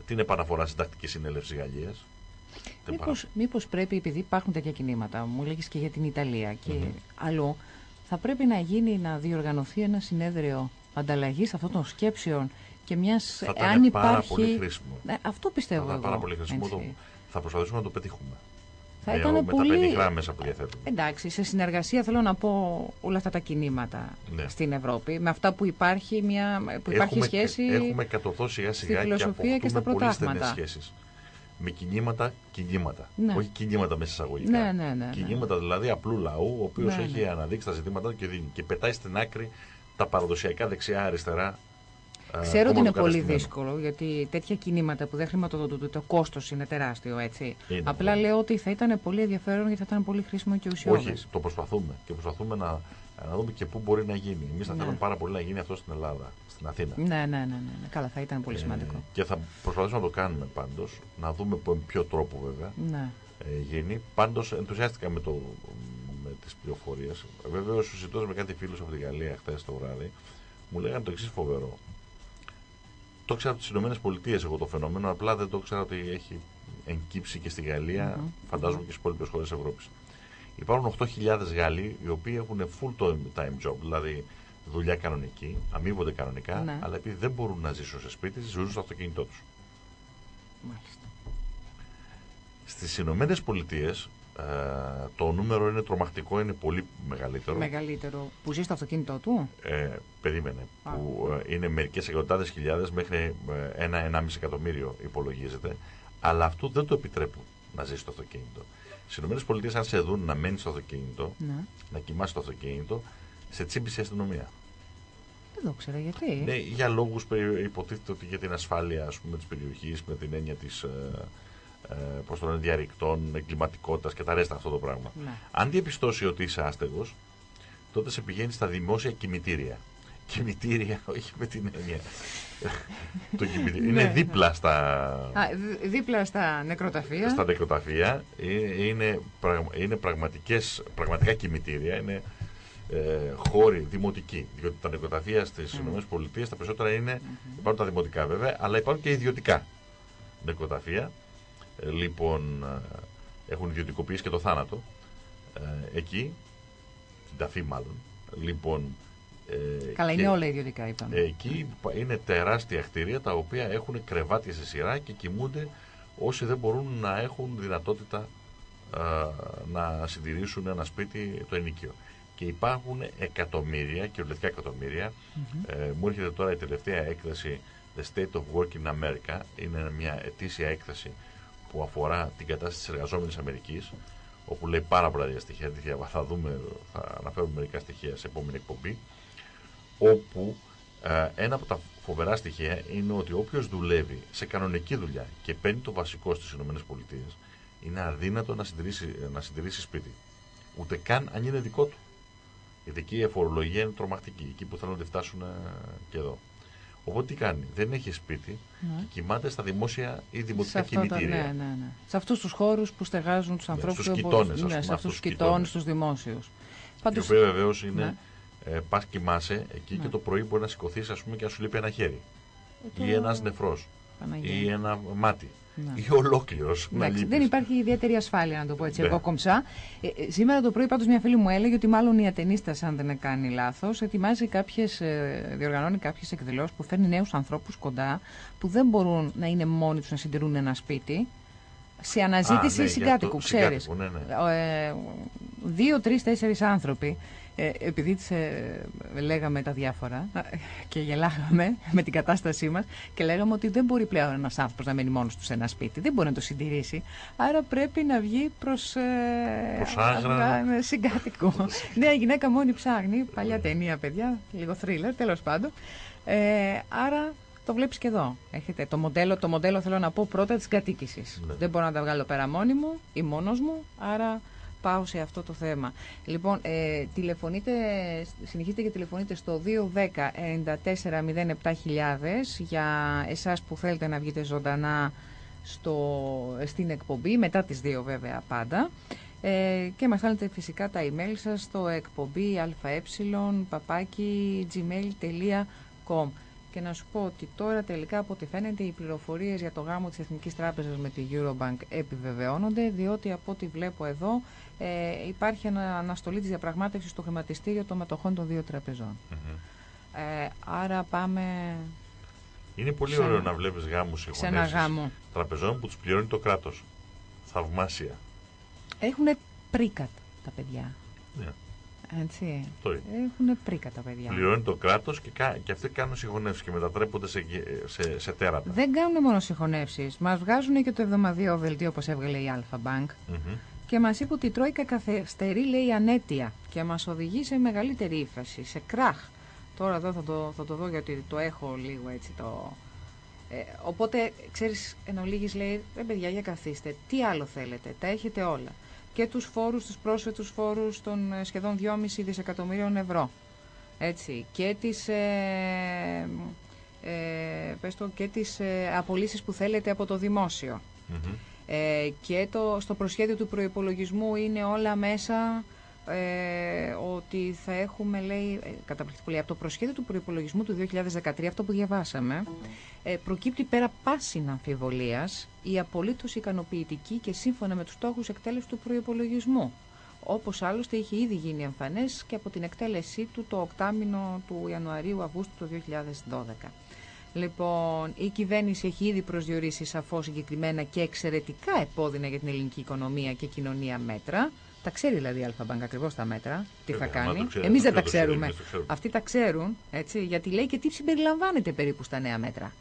την επαναφορά στην τακτική συνέλευση Γαλλίας. Μήπως, μήπως πρέπει, επειδή υπάρχουν τέτοια κινήματα, μου λέγεις και για την Ιταλία και mm αλλού, θα πρέπει να γίνει να διοργανωθεί ένα συνέδριο ανταλλαγής αυτών των σκέψεων και μιας. Θα αν υπάρχει. Πάρα πολύ χρήσιμο. Ναι, αυτό πιστεύω. Θα ήταν πάρα πολύ χρήσιμο. Το... Θα προσπαθήσουμε να το πετύχουμε. Θα ήταν με πολύ... τα μέσα που διαθέτουμε. Εντάξει, σε συνεργασία θέλω να πω όλα αυτά τα κινήματα ναι. στην Ευρώπη. Με αυτά που υπάρχει, μια, που υπάρχει έχουμε, σχέση. Έχουμε κατορθώσει σιγά σιγά και αποκτούμε και στα πολύ στενές σχέσεις. Με κινήματα, κινήματα. Ναι. Όχι κινήματα μέσα εισαγωγικά. Ναι, ναι, ναι, ναι. Κινήματα δηλαδή απλού λαού, ο οποίος ναι, έχει ναι. αναδείξει τα ζητήματα και, δίνει, και πετάει στην άκρη τα παραδοσιακά δεξιά-αριστερά Ξέρω ότι είναι πολύ δύσκολο, γιατί τέτοια κινήματα που δεν χρηματοδοτούνται, το κόστος είναι τεράστιο, έτσι. Είναι Απλά πολύ. λέω ότι θα ήταν πολύ ενδιαφέρον γιατί θα ήταν πολύ χρήσιμο και ουσιώδες. Όχι, το προσπαθούμε. Και προσπαθούμε να, να δούμε και πού μπορεί να γίνει. Εμείς θα Ναι. θέλουμε πάρα πολύ να γίνει αυτό στην Ελλάδα, στην Αθήνα. Ναι, ναι, ναι, ναι, ναι. Καλά, θα ήταν πολύ σημαντικό. Ε, και θα προσπαθήσουμε να το κάνουμε πάντως. Να δούμε με ποιο τρόπο βέβαια Ναι. ε, γίνει. Πάντως ενθουσιάστηκα με, το, με τις πληροφορίες. Βέβαια, συζητώντας με κάτι φίλους από τη Γαλλία χθες το βράδυ, μου λέγανε το εξής φοβερό. Το ξέρω από τις Ηνωμένες Πολιτείες εγώ το φαινόμενο, απλά δεν το ξέρω ότι έχει εγκύψει και στη Γαλλία, Μμμ. φαντάζομαι και στις υπόλοιπες χώρες Ευρώπης. Οι Υπάρχουν 8.000 Γάλλοι οι οποίοι έχουν full time job, δηλαδή δουλειά κανονική, αμείβονται κανονικά, Ναι. αλλά επειδή δεν μπορούν να ζήσουν σε σπίτι, ζουν στο αυτοκίνητό τους. Μάλιστα. Στις Ηνωμένες Πολιτείες ε, το νούμερο είναι τρομακτικό, είναι πολύ μεγαλύτερο. Μεγαλύτερο. Που ζει στο αυτοκίνητό του; Ε, περίμενε. Α. Που ε, είναι μερικές εκατοντάδες χιλιάδες μέχρι ε, ένα-ενάμιση εκατομμύριο υπολογίζεται. Αλλά αυτό δεν το επιτρέπουν να ζει στο αυτοκίνητο. Στις ΗΠΑ, αν σε δουν να μένει στο αυτοκίνητο, Ναι. να κοιμάσαι στο αυτοκίνητο, σε τσίπησε η αστυνομία. Δεν το ήξερα γιατί. Ναι, για λόγους υποτίθεται ότι για την ασφάλεια ας πούμε, της περιοχής, με την έννοια της. Ε, ε, πώς το λένε, διαρρηκτών, εγκληματικότητας και τα ρέστα αυτό το πράγμα. Ναι. Αν διαπιστώσει ότι είσαι άστεγος, τότε σε πηγαίνει στα δημόσια κημητήρια. Κημητήρια, όχι με την έννοια. το κημητήριο. είναι Ναι. δίπλα στα, Α, δ- δίπλα στα νεκροταφεία. στα νεκροταφεία. Ε, Είναι, πραγμα- είναι πραγματικές, πραγματικά κημητήρια. Είναι ε, χώροι δημοτικοί. Διότι τα νεκροταφεία στις Mm. ΗΠΑ τα περισσότερα είναι. Mm-hmm. Υπάρχουν τα δημοτικά βέβαια, αλλά υπάρχουν και ιδιωτικά νεκροταφεία. Ε, λοιπόν, ε, έχουν ιδιωτικοποιήσει και το θάνατο. Ε, εκεί, την ταφή μάλλον. Λοιπόν, ε, Καλά, είναι και- όλα ιδιωτικά, είπαμε. Εκεί πα- είναι τεράστια κτίρια τα οποία έχουν κρεβάτια σε σειρά και κοιμούνται όσοι δεν μπορούν να έχουν δυνατότητα α, να συντηρήσουν ένα σπίτι το ενοικείο. Και υπάρχουν εκατομμύρια, κυριολεκτικά εκατομμύρια. Ε, μου έρχεται τώρα η τελευταία έκθεση The State of Work in America. Είναι μια ετήσια έκθεση που αφορά την κατάσταση της εργαζόμενης Αμερικής όπου λέει πάρα πολλά τέτοια στοιχεία. τη διαβα- Θα, δούμε, θα αναφέρουμε μερικά στοιχεία σε επόμενη εκπομπή όπου ε, ένα από τα φοβερά στοιχεία είναι ότι όποιος δουλεύει σε κανονική δουλειά και παίρνει το βασικό στις ΗΠΑ είναι αδύνατο να συντηρήσει, να συντηρήσει σπίτι. Ούτε καν αν είναι δικό του. Γιατί εκεί η εφορολογία είναι τρομακτική, εκεί που θέλουν να τη φτάσουν ε, και εδώ. Οπότε τι κάνει, δεν έχει σπίτι Ναι. και κοιμάται στα δημόσια ή σε, δημοτικά αυτό το, κημητήρια. ναι, ναι, ναι. σε αυτούς τους χώρους που στεγάζουν τους ανθρώπους στους που κοιτώνες, μπορούν- ας ναι, πούμε, σε αυτούς αυτούς τους τους κοιτώνες, κοιτώνες. τους δημόσιους. Η Πάντως, οποία βεβαίως είναι. Ναι. Ε, Πας κοιμάσαι εκεί Ναι. και το πρωί μπορεί να σηκωθείς, ας πούμε, και να σου λείπει ένα χέρι. το- Ή ένας νεφρός. Παναγία. Ή ένα μάτι. Ναι. Ή ολόκληρος. Εντάξει, δεν υπάρχει ιδιαίτερη ασφάλεια, να το πω έτσι, Ναι. εγώ κομψά. Ε, ε, σήμερα το πρωί, πάντως, μια φίλη μου έλεγε ότι μάλλον η Ατενίστας, αν δεν κάνει λάθος, ετοιμάζει κάποιες, διοργανώνει κάποιες εκδηλώσεις που φέρνει νέους ανθρώπους κοντά που δεν μπορούν να είναι μόνοι τους να συντηρούν ένα σπίτι. Σε αναζήτηση Α, ναι, συγκάτοικου, γι' αυτό- ξέρεις. συγκάτοικου, ναι, ναι. Ε, δύο, τρεις, τέσσερις άνθρωποι. Ε, επειδή τις, ε, λέγαμε τα διάφορα ε, και γελάγαμε με την κατάστασή μας και λέγαμε ότι δεν μπορεί πλέον ένας άνθρωπος να μένει μόνος τους σε ένα σπίτι, δεν μπορεί να το συντηρήσει, άρα πρέπει να βγει προς, ε, Προς άγρα. α- α- συγκάτοικο. Νέα γυναίκα μόνη ψάχνει, παλιά ταινία παιδιά, λίγο θρίλερ τέλος πάντων. Ε, άρα το βλέπεις και εδώ. Έχετε το μοντέλο, το μοντέλο θέλω να πω πρώτα της κατοίκησης. Ναι. Δεν μπορώ να τα βγάλω πέρα μόνη μου ή μόνος μου, άρα πάω σε αυτό το θέμα. Λοιπόν, ε, τηλεφωνείτε, συνεχίστε και τηλεφωνείτε στο 210-94-07 για εσάς που θέλετε να βγείτε ζωντανά στο, στην εκπομπή, μετά τις δύο βέβαια πάντα. Ε, και μας στέλνετε φυσικά τα email σας στο εκπομπή αε παπάκι gmail.com και να σου πω ότι τώρα τελικά από ό,τι φαίνεται οι πληροφορίες για το γάμο της Εθνικής Τράπεζας με τη Eurobank επιβεβαιώνονται διότι από ό,τι βλέπω εδώ ε, υπάρχει ανα, αναστολή της διαπραγμάτευσης στο χρηματιστήριο των μετοχών των δύο τραπεζών. Μμμ. Ε, άρα πάμε Είναι πολύ Σε ωραίο ένα- να βλέπεις γάμους σε ένα γάμο. τραπεζών που τους πληρώνει το κράτος. Θαυμάσια. Έχουν πρίκατ τα παιδιά. Ναι, Έτσι. αυτό είναι. Έχουν πρίκα τα παιδιά. Πληρώνει το κράτος και, κα- και αυτοί κάνουν συγχωνεύσεις και μετατρέπονται σε, γε- σε, σε τέρατα. Δεν κάνουν μόνο συγχωνεύσεις. Μας βγάζουν και το εβδομαδιαίο δελτίο όπως έβγαλε η Alpha Bank. Μμμ. Και μας είπε ότι η Τρόικα καθυστερεί, λέει, ανέτεια. Και μας οδηγεί σε μεγαλύτερη ύφαση, σε κράχ. Τώρα εδώ θα το, θα το δω γιατί το έχω λίγο έτσι το. Ε, οπότε, ξέρεις, εν ολίγης λέει, ρε παιδιά, για καθίστε. Τι άλλο θέλετε, τα έχετε όλα. Και τους φόρους, τους πρόσθετους φόρους των ε, σχεδόν 2,5 δισεκατομμυρίων ευρώ. Έτσι. Και τις, ε, ε, πες το, και τις ε, απολύσεις που θέλετε από το δημόσιο. Μμμ. Ε, και το, στο προσχέδιο του προϋπολογισμού είναι όλα μέσα ε, ότι θα έχουμε, λέει, ε, καταπληκτικό λέει, από το προσχέδιο του προϋπολογισμού του 2013, αυτό που διαβάσαμε, ε, προκύπτει πέρα πάσιν αμφιβολίας η απολύτως ικανοποιητική και σύμφωνα με τους στόχους εκτέλεσης του προϋπολογισμού. όπως άλλωστε είχε ήδη γίνει εμφανές και από την εκτέλεσή του το οκτάμινο του Ιανουαρίου-Αυγούστου του 2012. Λοιπόν, η κυβέρνηση έχει ήδη προσδιορίσει σαφώς συγκεκριμένα και εξαιρετικά επώδυνα για την ελληνική οικονομία και κοινωνία μέτρα. Τα ξέρει δηλαδή η Αλφαμπάνκα ακριβώς τα μέτρα, τι Ε, θα άμα κάνει. το ξέρει, Εμείς το δεν τα ξέρει, ξέρουμε. εμείς το ξέρουμε. Αυτοί τα ξέρουν, έτσι, γιατί λέει και τι συμπεριλαμβάνεται περίπου στα νέα μέτρα.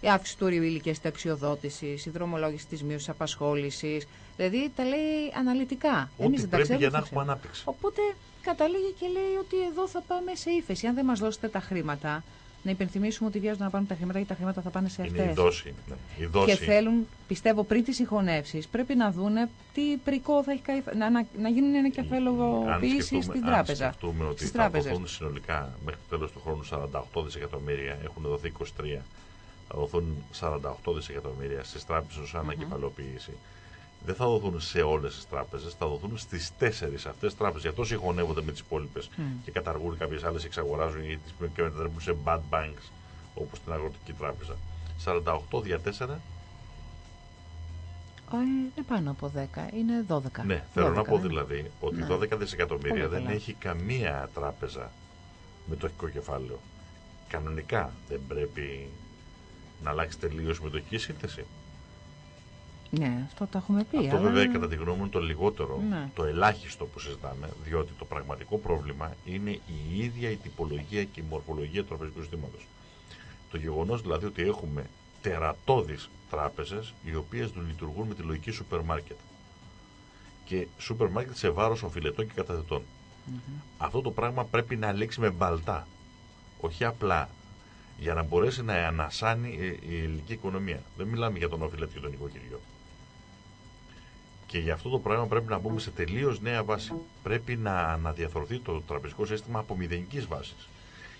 Η αύξηση του όριου ηλικίας ταξιοδότηση, η δρομολόγηση της μείωσης απασχόλησης. Δηλαδή τα λέει αναλυτικά. Ό,τι Εμείς δεν τα πρέπει ξέρουμε. για να δεν έχουμε ξέρουμε. ανάπτυξη. Οπότε καταλήγει και λέει ότι εδώ θα πάμε σε ύφεση. Αν δεν μας δώσετε τα χρήματα, να υπενθυμίσουμε ότι βιάζονται να πάρουν τα χρήματα γιατί τα χρήματα θα πάνε σε Είναι η αυτές. δόση. ναι. Η δόση. Και θέλουν, πιστεύω, πριν τις συγχωνεύσεις, πρέπει να δούνε τι πρικό θα έχει καεί, να, να, να γίνουν ένα Αν κεφαλαιοποίηση σκεφτούμε- στην αν τράπεζα. σκεφτούμε ότι Στις θα τράπεζες. δοθούν συνολικά μέχρι το τέλος του χρόνου 48 δισεκατομμύρια, έχουν δοθεί 23, θα δοθούν 48 δισεκατομμύρια στις τράπεζες ως ανακεφαλαιοποίηση. Δεν θα δοθούν σε όλες τις τράπεζες, θα δοθούν στις τέσσερις αυτές τράπεζες. Γι' αυτό συγχωνεύονται με τις υπόλοιπες και καταργούν κάποιες άλλες, εξαγοράζουν ή τις και μετατρέπουν σε bad banks, όπως την Αγροτική Τράπεζα. 48 δια 4, Α, είναι πάνω από 10, είναι 12. Ναι, θέλω 12, να πω δεν είναι. δηλαδή ότι Ναι. 12 δισεκατομμύρια Πολύ δεν καλά. έχει καμία τράπεζα με το αρχικό κεφάλαιο. Κανονικά δεν πρέπει να αλλάξει τελείως η μετοχική σύνθεση. Ναι, αυτό το έχουμε πει. Αυτό αλλά- βέβαια κατά τη γνώμη μου είναι το λιγότερο, Ναι. το ελάχιστο που συζητάμε, διότι το πραγματικό πρόβλημα είναι η ίδια η τυπολογία και η μορφολογία του τραπεζικού συστήματος. Το γεγονός δηλαδή ότι έχουμε τερατώδεις τράπεζες οι οποίες λειτουργούν με τη λογική σούπερ μάρκετ. Και σούπερ μάρκετ σε βάρος οφειλετών και καταθετων Αυτό το πράγμα πρέπει να λήξει με μπαλτά. Όχι απλά για να μπορέσει να ανασάνει η- η ελληνική οικονομία. Δεν μιλάμε για τον οφειλέτη και τον οικοκυριό. Και για αυτό το πράγμα πρέπει να μπούμε σε τελείως νέα βάση. Πρέπει να αναδιαθρωθεί το τραπεζικό σύστημα από μηδενικής βάσης.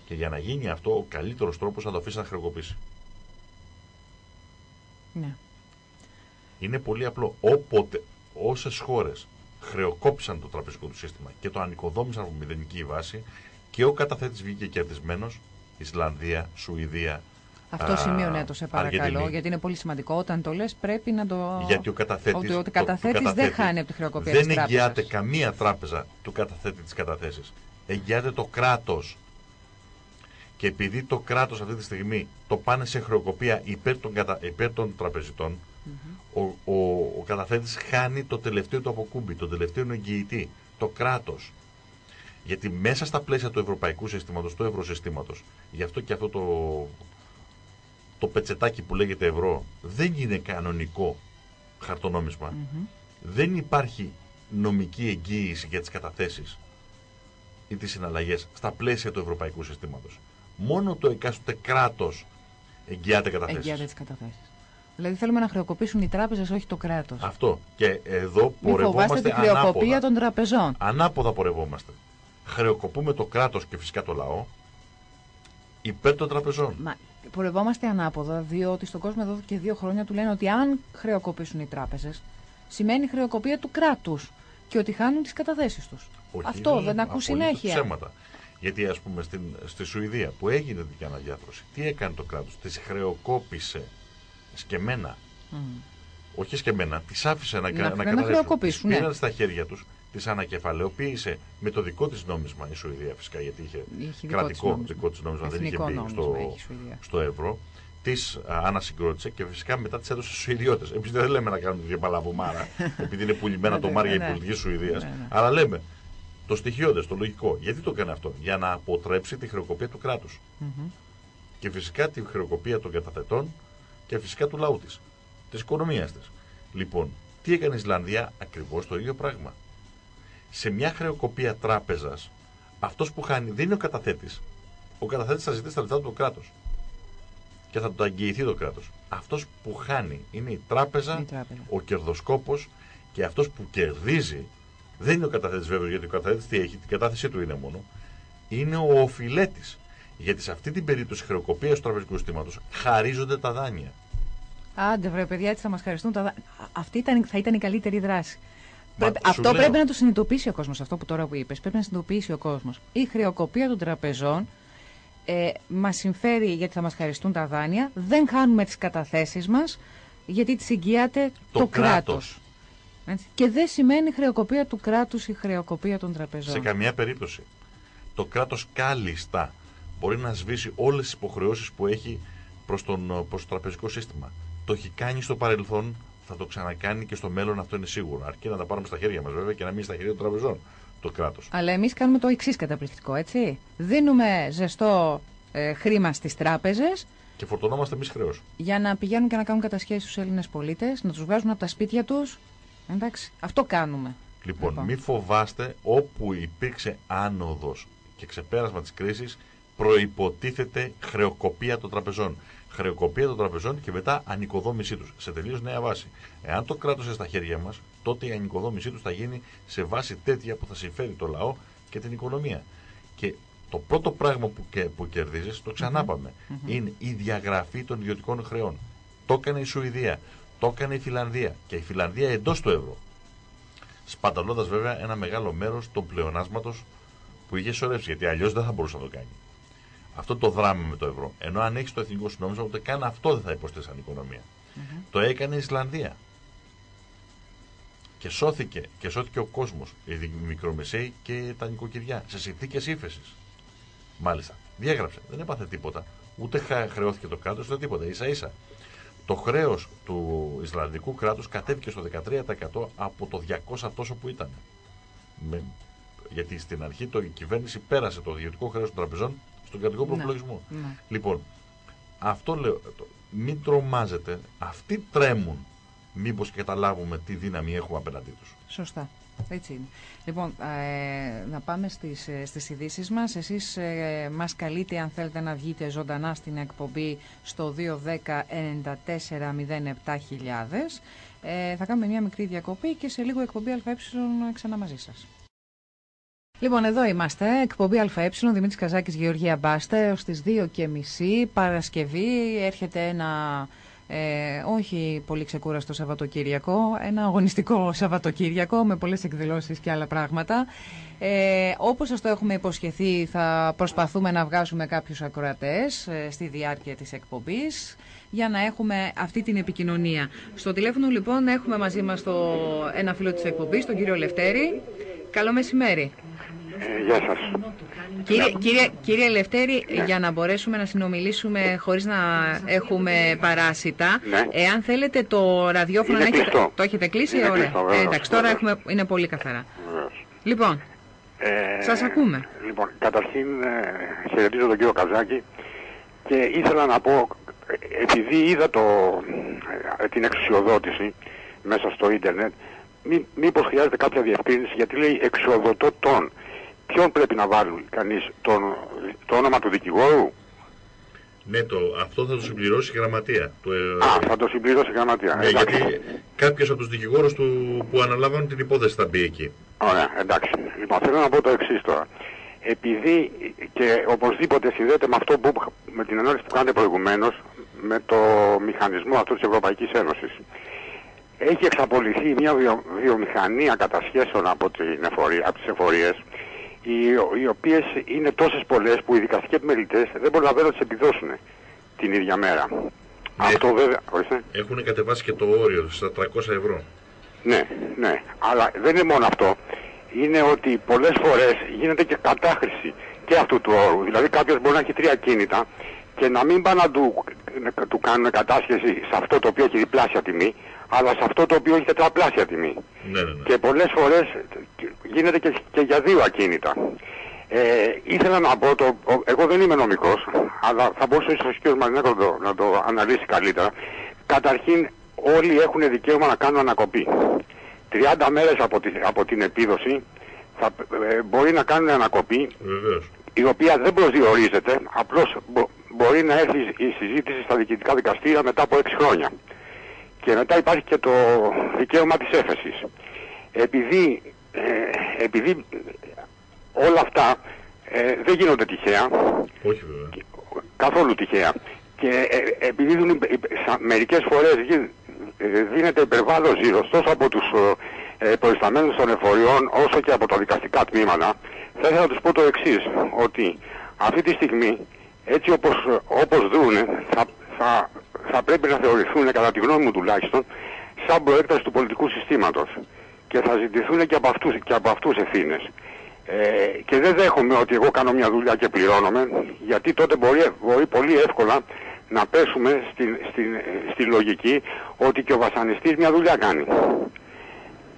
Και για να γίνει αυτό, ο καλύτερος τρόπος να το αφήσει να χρεοκοπήσει. Ναι. Είναι πολύ απλό. Όποτε όσες χώρες χρεοκόπησαν το τραπεζικό του σύστημα και το ανοικοδόμησαν από μηδενική βάση και ο καταθέτης βγήκε κερδισμένος, Ισλανδία, Σουηδία. Αυτό α, σημείωνε το σε παρακαλώ, Αργεντινή. γιατί είναι πολύ σημαντικό. Όταν το λες, πρέπει να το. Γιατί ο καταθέτης, Ότι ο το- καταθέτης το δεν χάνει από τη χρεοκοπία Δεν της τράπεζας. εγγυάται καμία τράπεζα του καταθέτη τις καταθέσεις. Εγγυάται το κράτος. Και επειδή το κράτος αυτή τη στιγμή το πάνε σε χρεοκοπία υπέρ των, κατα... υπέρ των τραπεζιτων ο, ο, ο καταθέτης χάνει το τελευταίο του αποκούμπι, το τελευταίο του εγγυητή, το κράτος. Γιατί μέσα στα πλαίσια του ευρωπαϊκού συστήματος, του ευρωσυστήματος, γι' αυτό και αυτό το, το πετσετάκι που λέγεται ευρώ δεν είναι κανονικό χαρτονόμισμα. Δεν υπάρχει νομική εγγύηση για τις καταθέσεις ή τις συναλλαγές στα πλαίσια του ευρωπαϊκού συστήματος. Μόνο το εκάστοτε κράτος εγγυάται καταθέσεις. Εγγυάται τις καταθέσεις. Δηλαδή θέλουμε να χρεοκοπήσουν οι τράπεζες, όχι το κράτος. Αυτό. Και εδώ Μην φοβάστε πορευόμαστε τη χρεοκοπία ανάποδα. των τραπεζών. Ανάποδα πορευόμαστε. Χρεοκοπούμε το κράτος και φυσικά το λαό υπέρ των τραπεζών. Μα πορευόμαστε ανάποδα, διότι στον κόσμο εδώ και δύο χρόνια του λένε ότι αν χρεοκοπήσουν οι τράπεζες, σημαίνει χρεοκοπία του κράτους και ότι χάνουν τις καταθέσεις τους. Όχι, Αυτό δεν λέμε ακούς απολύτως συνέχεια. Ψέματα. Γιατί ας πούμε στην, στη Σουηδία που έγινε τέτοια αναδιάθρωση, τι έκανε το κράτος, τις χρεοκόπησε σκεμμένα. Όχι σκεμμένα, τις άφησε να, Να- κα- να καταρρεύσουν. χρεοκοπήσουν, Τις ναι. πήραν στα χέρια τους, τις ανακεφαλαιοποίησε με το δικό της νόμισμα η Σουηδία φυσικά, γιατί είχε, Είχε δικό της κρατικό νόμισμα. δικό της νόμισμα, δεν είχε Εθνικό μπει νόμισμα στο, έχει η Σουηδία. στο ευρώ. Τι ανασυγκρότησε και φυσικά μετά τι έδωσε στους ιδιώτες. Εμείς δεν λέμε να κάνουμε τέτοια παλαβομάρα, επειδή είναι πουλημένα το Ναι, μάρια η ναι. πολιτική Σουηδίας. Ναι, ναι. Αλλά λέμε το στοιχειώδε, το λογικό. Γιατί το έκανε αυτό, Για να αποτρέψει τη χρεοκοπία του κράτους. Και φυσικά τη χρεοκοπία των καταθετών και φυσικά του λαού της, της οικονομίας της. Λοιπόν, τι έκανε η Ισλανδία, ακριβώς το ίδιο πράγμα. Σε μια χρεοκοπία τράπεζας, αυτός που χάνει δεν είναι ο καταθέτης. Ο καταθέτης θα ζητήσει τα λεφτά του το κράτος. Και θα το αγγιηθεί το κράτος. Αυτός που χάνει είναι η τράπεζα, Η τράπεζα. ο κερδοσκόπος και αυτός που κερδίζει δεν είναι ο καταθέτης βέβαια, γιατί ο καταθέτης τι έχει, την κατάθεσή του είναι μόνο. Είναι ο οφειλέτης. Γιατί σε αυτή την περίπτωση χρεοκοπίας του τραπεζικού συστήματος χαρίζονται τα δάνεια. Άντε βρε παιδιά, έτσι θα μας χαριστούν τα δά- Α- Αυτή ήταν, θα ήταν η καλύτερη δράση. Μα, Πρέπει- σου αυτό λέω. πρέπει να το συνειδητοποιήσει ο κόσμος, αυτό που τώρα που είπες. Πρέπει να συνειδητοποιήσει ο κόσμος. Η χρεοκοπία των τραπεζών ε, μας συμφέρει γιατί θα μας χαριστούν τα δάνεια. Δεν χάνουμε τις καταθέσεις μας γιατί τις εγγυάται το, Το κράτος. κράτος. Έτσι. Και δεν σημαίνει χρεοκοπία του κράτους ή χρεοκοπία των τραπεζών. Σε καμία περίπτωση. Το κράτος κάλλιστα μπορεί να σβήσει όλες τις υποχρεώσεις που έχει προς, τον, προς το τραπεζικό σύστημα. Το έχει κάνει στο παρελθόν, θα το ξανακάνει και στο μέλλον, αυτό είναι σίγουρο. Αρκεί να τα πάρουμε στα χέρια μας βέβαια και να μην στα χέρια των τραπεζών το κράτος. Αλλά εμείς κάνουμε το εξής καταπληκτικό, έτσι. Δίνουμε ζεστό ε, χρήμα στις τράπεζες Και φορτωνόμαστε εμείς χρέος. για να πηγαίνουν και να κάνουν κατασχέσεις στους Έλληνες πολίτες, να τους βγάζουν από τα σπίτια τους. Εντάξει, αυτό κάνουμε. Λοιπόν, Λοιπόν. μη φοβάστε όπου υπήρξε άνοδος και ξεπέρασμα της κρίσης προϋποτίθεται χρεοκοπία των τραπεζών. Χρεοκοπία των τραπεζών και μετά ανοικοδόμησή τους σε τελείως νέα βάση. Εάν το κράτος είναι στα χέρια μας, τότε η ανοικοδόμησή τους θα γίνει σε βάση τέτοια που θα συμφέρει το λαό και την οικονομία. Και το πρώτο πράγμα που, και, που κερδίζεις, το ξαναπαμε είναι η διαγραφή των ιδιωτικών χρεών. Το έκανε η Σουηδία, το έκανε η Φιλανδία και η Φιλανδία εντός του ευρώ σπαταλώντας βέβαια ένα μεγάλο μέρος των πλεονάσματος που είχε σωρεύσει. Γιατί αλλιώς δεν θα μπορούσε να το κάνει. Αυτό το δράμα με το ευρώ. Ενώ αν έχεις το εθνικό σου νόμισμα, ούτε καν αυτό δεν θα υποστεί σαν οικονομία. Το έκανε η Ισλανδία. Και σώθηκε, και σώθηκε ο κόσμος, οι δι- μικρομεσαίοι και τα νοικοκυριά, σε συνθήκες ύφεσης. Μάλιστα. Διέγραψε. Δεν έπαθε τίποτα. Ούτε χα- χρεώθηκε το κράτος, ούτε τίποτα. σα ίσα. Το χρέος του Ισλανδικού κράτους κατέβηκε στο 13% από το 200 τόσο που ήταν. Με, γιατί στην αρχή το, η κυβέρνηση πέρασε το ιδιωτικό χρέος των τραπεζών στον κρατικό Ναι, προπολογισμό. ναι. Λοιπόν, αυτό λέω. το- Μην τρομάζετε. Αυτοί τρέμουν. Μήπως καταλάβουμε τι δύναμη έχουμε απέναντί τους. Σωστά. Έτσι είναι. Λοιπόν, ε, να πάμε στις, ε, στις ειδήσεις μας. Εσείς ε, μας καλείτε αν θέλετε να βγείτε ζωντανά στην εκπομπή στο 210-94-07 ε, Θα κάνουμε μια μικρή διακοπή και σε λίγο εκπομπή ΑΕ ξανά μαζί σας. Λοιπόν, εδώ είμαστε. Εκπομπή ΑΕ, Δημήτρης Καζάκης, Γεωργία Μπάστα, έως τις 2.30 Παρασκευή. Έρχεται ένα ε, όχι πολύ ξεκούραστο Σαββατοκύριακο, ένα αγωνιστικό Σαββατοκύριακο με πολλές εκδηλώσεις και άλλα πράγματα. Ε, όπως σας το έχουμε υποσχεθεί θα προσπαθούμε να βγάζουμε κάποιους ακροατές ε, στη διάρκεια της εκπομπής για να έχουμε αυτή την επικοινωνία. Στο τηλέφωνο λοιπόν έχουμε μαζί μας το, ένα φίλο της εκπομπής, τον κύριο Λευτέρη. Καλό μεσημέρι. Ε, γεια σας. Κύριε, κύριε, κύριε Λευτέρη, για να μπορέσουμε να συνομιλήσουμε χωρίς να έχουμε παράσιτα, Ναι. εάν θέλετε το ραδιόφωνο Είναι να έχετε, κλειστό. το έχετε κλείσει, Είναι ωραία. κλειστό, βεβαίως, Ε, εντάξει, τώρα βεβαίως. έχουμε, είναι πολύ καθαρά. Βεβαίως. Λοιπόν, Ε, Σας ακούμε. Λοιπόν, καταρχήν ε, χαιρετίζω τον κύριο Καζάκη και ήθελα να πω, ε, επειδή είδα το, ε, την εξουσιοδότηση μέσα στο ίντερνετ, μή, μήπως χρειάζεται κάποια διευκρίνηση γιατί λέει εξοδοτώ τον. Ποιον πρέπει να βάλει κανείς, τον, το όνομα του δικηγόρου; Ναι, το, αυτό θα το συμπληρώσει η γραμματεία. Το, ε, Α, θα το συμπληρώσει η γραμματεία. ναι, Εντάξει. γιατί κάποιος από τους δικηγόρους του που αναλάβαν την υπόθεση θα μπει εκεί. Ωραία, εντάξει. Λοιπόν, θέλω να πω το εξής τώρα. Επειδή και οπωσδήποτε συνδέεται με αυτό που, με την ανάλυση που κάνετε προηγουμένως, με το μηχανισμό αυτό της Ευρωπαϊκής Ένωσης. Έχει εξαπολυθεί μια βιο, βιομηχανία κατασχέσεων από, την εφορία, από τις εφορίες, οι, οι οποίες είναι τόσες πολλές που οι δικαστικοί επιμελητές δεν προλαβαίνουν να τις επιδώσουν την ίδια μέρα. Αυτό βέβαια... Ορίστε. Έχουν κατεβάσει και το όριο στα 300 ευρώ. Ναι, ναι. Αλλά δεν είναι μόνο αυτό. Είναι ότι πολλές φορές γίνεται και κατάχρηση και αυτού του όρου. Δηλαδή κάποιος μπορεί να έχει τρία κίνητα και να μην πάνε να του, να του κάνουν κατάσχεση σε αυτό το οποίο έχει διπλάσια τιμή, αλλά σε αυτό το οποίο έχει τετραπλάσια τιμή. Ναι, ναι, ναι. Και πολλές φορές γίνεται και, και για δύο ακίνητα. Ε, ήθελα να πω, το, ο- εγώ δεν είμαι νομικός, αλλά θα μπορούσε ίσως ο κ. Μαρινέκος να το, να το αναλύσει καλύτερα. Καταρχήν όλοι έχουν δικαίωμα να κάνουν ανακοπή. 30 μέρες από, τη, από την επίδοση θα, ε, μπορεί να κάνουν ανακοπή Βεβαίως. η οποία δεν προσδιορίζεται, απλώς μπο- μπορεί να έρθει η συζήτηση στα διοικητικά δικαστήρια μετά από 6 χρόνια. Και μετά υπάρχει και το δικαίωμα της έφεσης. Επειδή, ε, επειδή όλα αυτά ε, δεν γίνονται τυχαία, Όχι βέβαια. καθόλου τυχαία, και ε, επειδή δίνουν, υπε- υπε- σα- μερικές φορές γι- ε, δίνεται υπερβάλλος ζήρος τόσο από τους ε, προϊσταμένους των εφοριών όσο και από τα δικαστικά τμήματα, θα ήθελα να τους πω το εξής, ότι αυτή τη στιγμή έτσι όπως, όπως δρούνε θα, θα, θα πρέπει να θεωρηθούν κατά τη γνώμη μου τουλάχιστον σκάμπρο έκταση του πολιτικού συστήματος και θα ζητηθούν και από αυτούς, και από αυτούς ευθύνες. Ε, και δεν δέχομαι ότι εγώ κάνω μια δουλειά και πληρώνομαι, γιατί τότε μπορεί, μπορεί πολύ εύκολα να πέσουμε στην, στην, στη λογική ότι και ο βασανιστής μια δουλειά κάνει.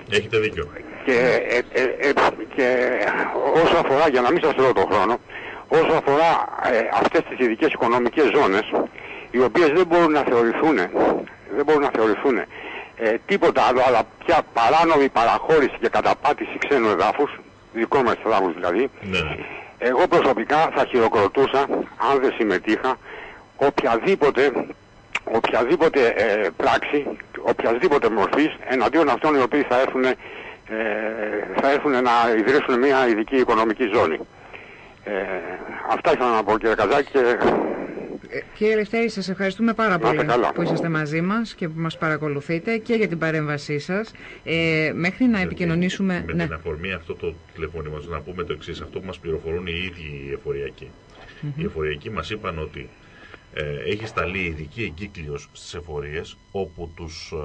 Έχετε δίκιο. Και, ε, ε, ε, και όσο αφορά, για να μην σας τρώω τον χρόνο, όσο αφορά ε, αυτές τις ειδικές οικονομικές ζώνες, οι οποίες δεν μπορούν να θεωρηθούν, δεν μπορούν να θεωρηθούν ε, τίποτα άλλο, αλλά πια παράνομη παραχώρηση και καταπάτηση ξένου εδάφους, δικό μας εδάφους δηλαδή, Ναι, ναι. εγώ προσωπικά θα χειροκροτούσα, αν δεν συμμετείχα, οποιαδήποτε, οποιαδήποτε ε, πράξη, οποιασδήποτε μορφής, εναντίον αυτών οι οποίοι θα έρθουν, ε, θα έρθουν να ιδρύσουν μια ειδική οικονομική ζώνη. Ε, αυτά ήθελα να πω κύριε Καζάκη και Ε, Κύριε Ελευθέρη, σας ευχαριστούμε πάρα Να είστε πολύ καλά. που είσαστε μαζί μας και που μας παρακολουθείτε και για την παρέμβασή σας. Ε, μέχρι να επικοινωνήσουμε... Με ναι. την αφορμή αυτό το τηλεφώνημα, να πούμε το εξής: Αυτό που μας πληροφορούν οι ίδιοι οι εφοριακοί. Οι εφοριακοί μας είπαν ότι ε, έχει σταλεί ειδική εγκύκλιο στις εφορίες όπου τους ε,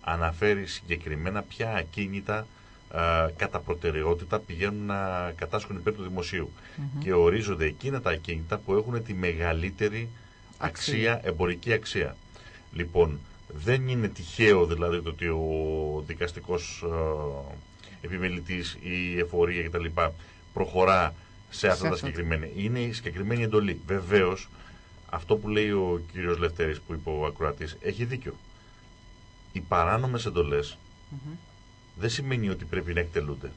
αναφέρει συγκεκριμένα ποια ακίνητα ε, κατά προτεραιότητα πηγαίνουν να κατάσχουν υπέρ του δημοσίου. Και ορίζονται εκείνα τα ακίνητα που έχουν τη μεγαλύτερη αξία, εμπορική αξία. Λοιπόν, δεν είναι τυχαίο δηλαδή το ότι ο δικαστικός ε, επιμελητής ή η εφορία κτλ. προχωρά σε αυτά τα αυτό. συγκεκριμένα. Είναι η συγκεκριμένη εντολή. Βεβαίως, αυτό που λέει ο κύριος Λευτέρης που είπε ο Ακροατής έχει δίκιο. Οι παράνομες εντολές δεν σημαίνει ότι πρέπει να εκτελούνται.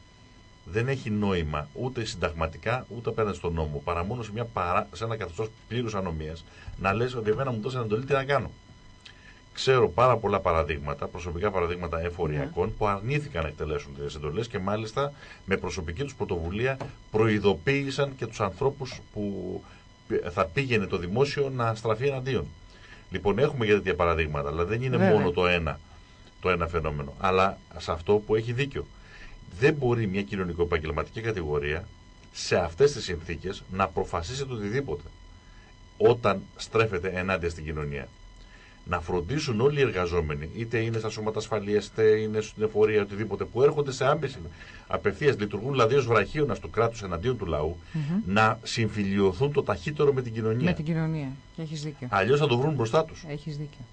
Δεν έχει νόημα ούτε συνταγματικά ούτε απέναντι στον νόμο. Παρά μόνο σε, μια παρά, σε ένα καθεστώς πλήρους ανομίας να λες ότι εμένα μου δώσανε εντολή τι να κάνω. Ξέρω πάρα πολλά παραδείγματα, προσωπικά παραδείγματα εφοριακών, που αρνήθηκαν να εκτελέσουν τις εντολές και μάλιστα με προσωπική τους πρωτοβουλία προειδοποίησαν και τους ανθρώπους που θα πήγαινε το δημόσιο να στραφεί εναντίον. Λοιπόν, έχουμε για τέτοια παραδείγματα, αλλά δεν είναι Βέβαια. μόνο το ένα, το ένα φαινόμενο. Αλλά σε αυτό που έχει δίκιο. Δεν μπορεί μια κοινωνικο-επαγγελματική κατηγορία σε αυτές τις συνθήκες να αποφασίσει το οτιδήποτε όταν στρέφεται ενάντια στην κοινωνία. Να φροντίσουν όλοι οι εργαζόμενοι, είτε είναι στα σώματα ασφαλείας, είτε είναι στην εφορία, οτιδήποτε, που έρχονται σε άμεση απευθείας, λειτουργούν δηλαδή ω βραχίωνα του κράτους εναντίον του λαου να συμφιλειωθούν το ταχύτερο με την κοινωνία. Με την κοινωνία. Και έχεις δίκιο. Αλλιώς θα το βρουν μπροστά τους. Έχεις δίκιο.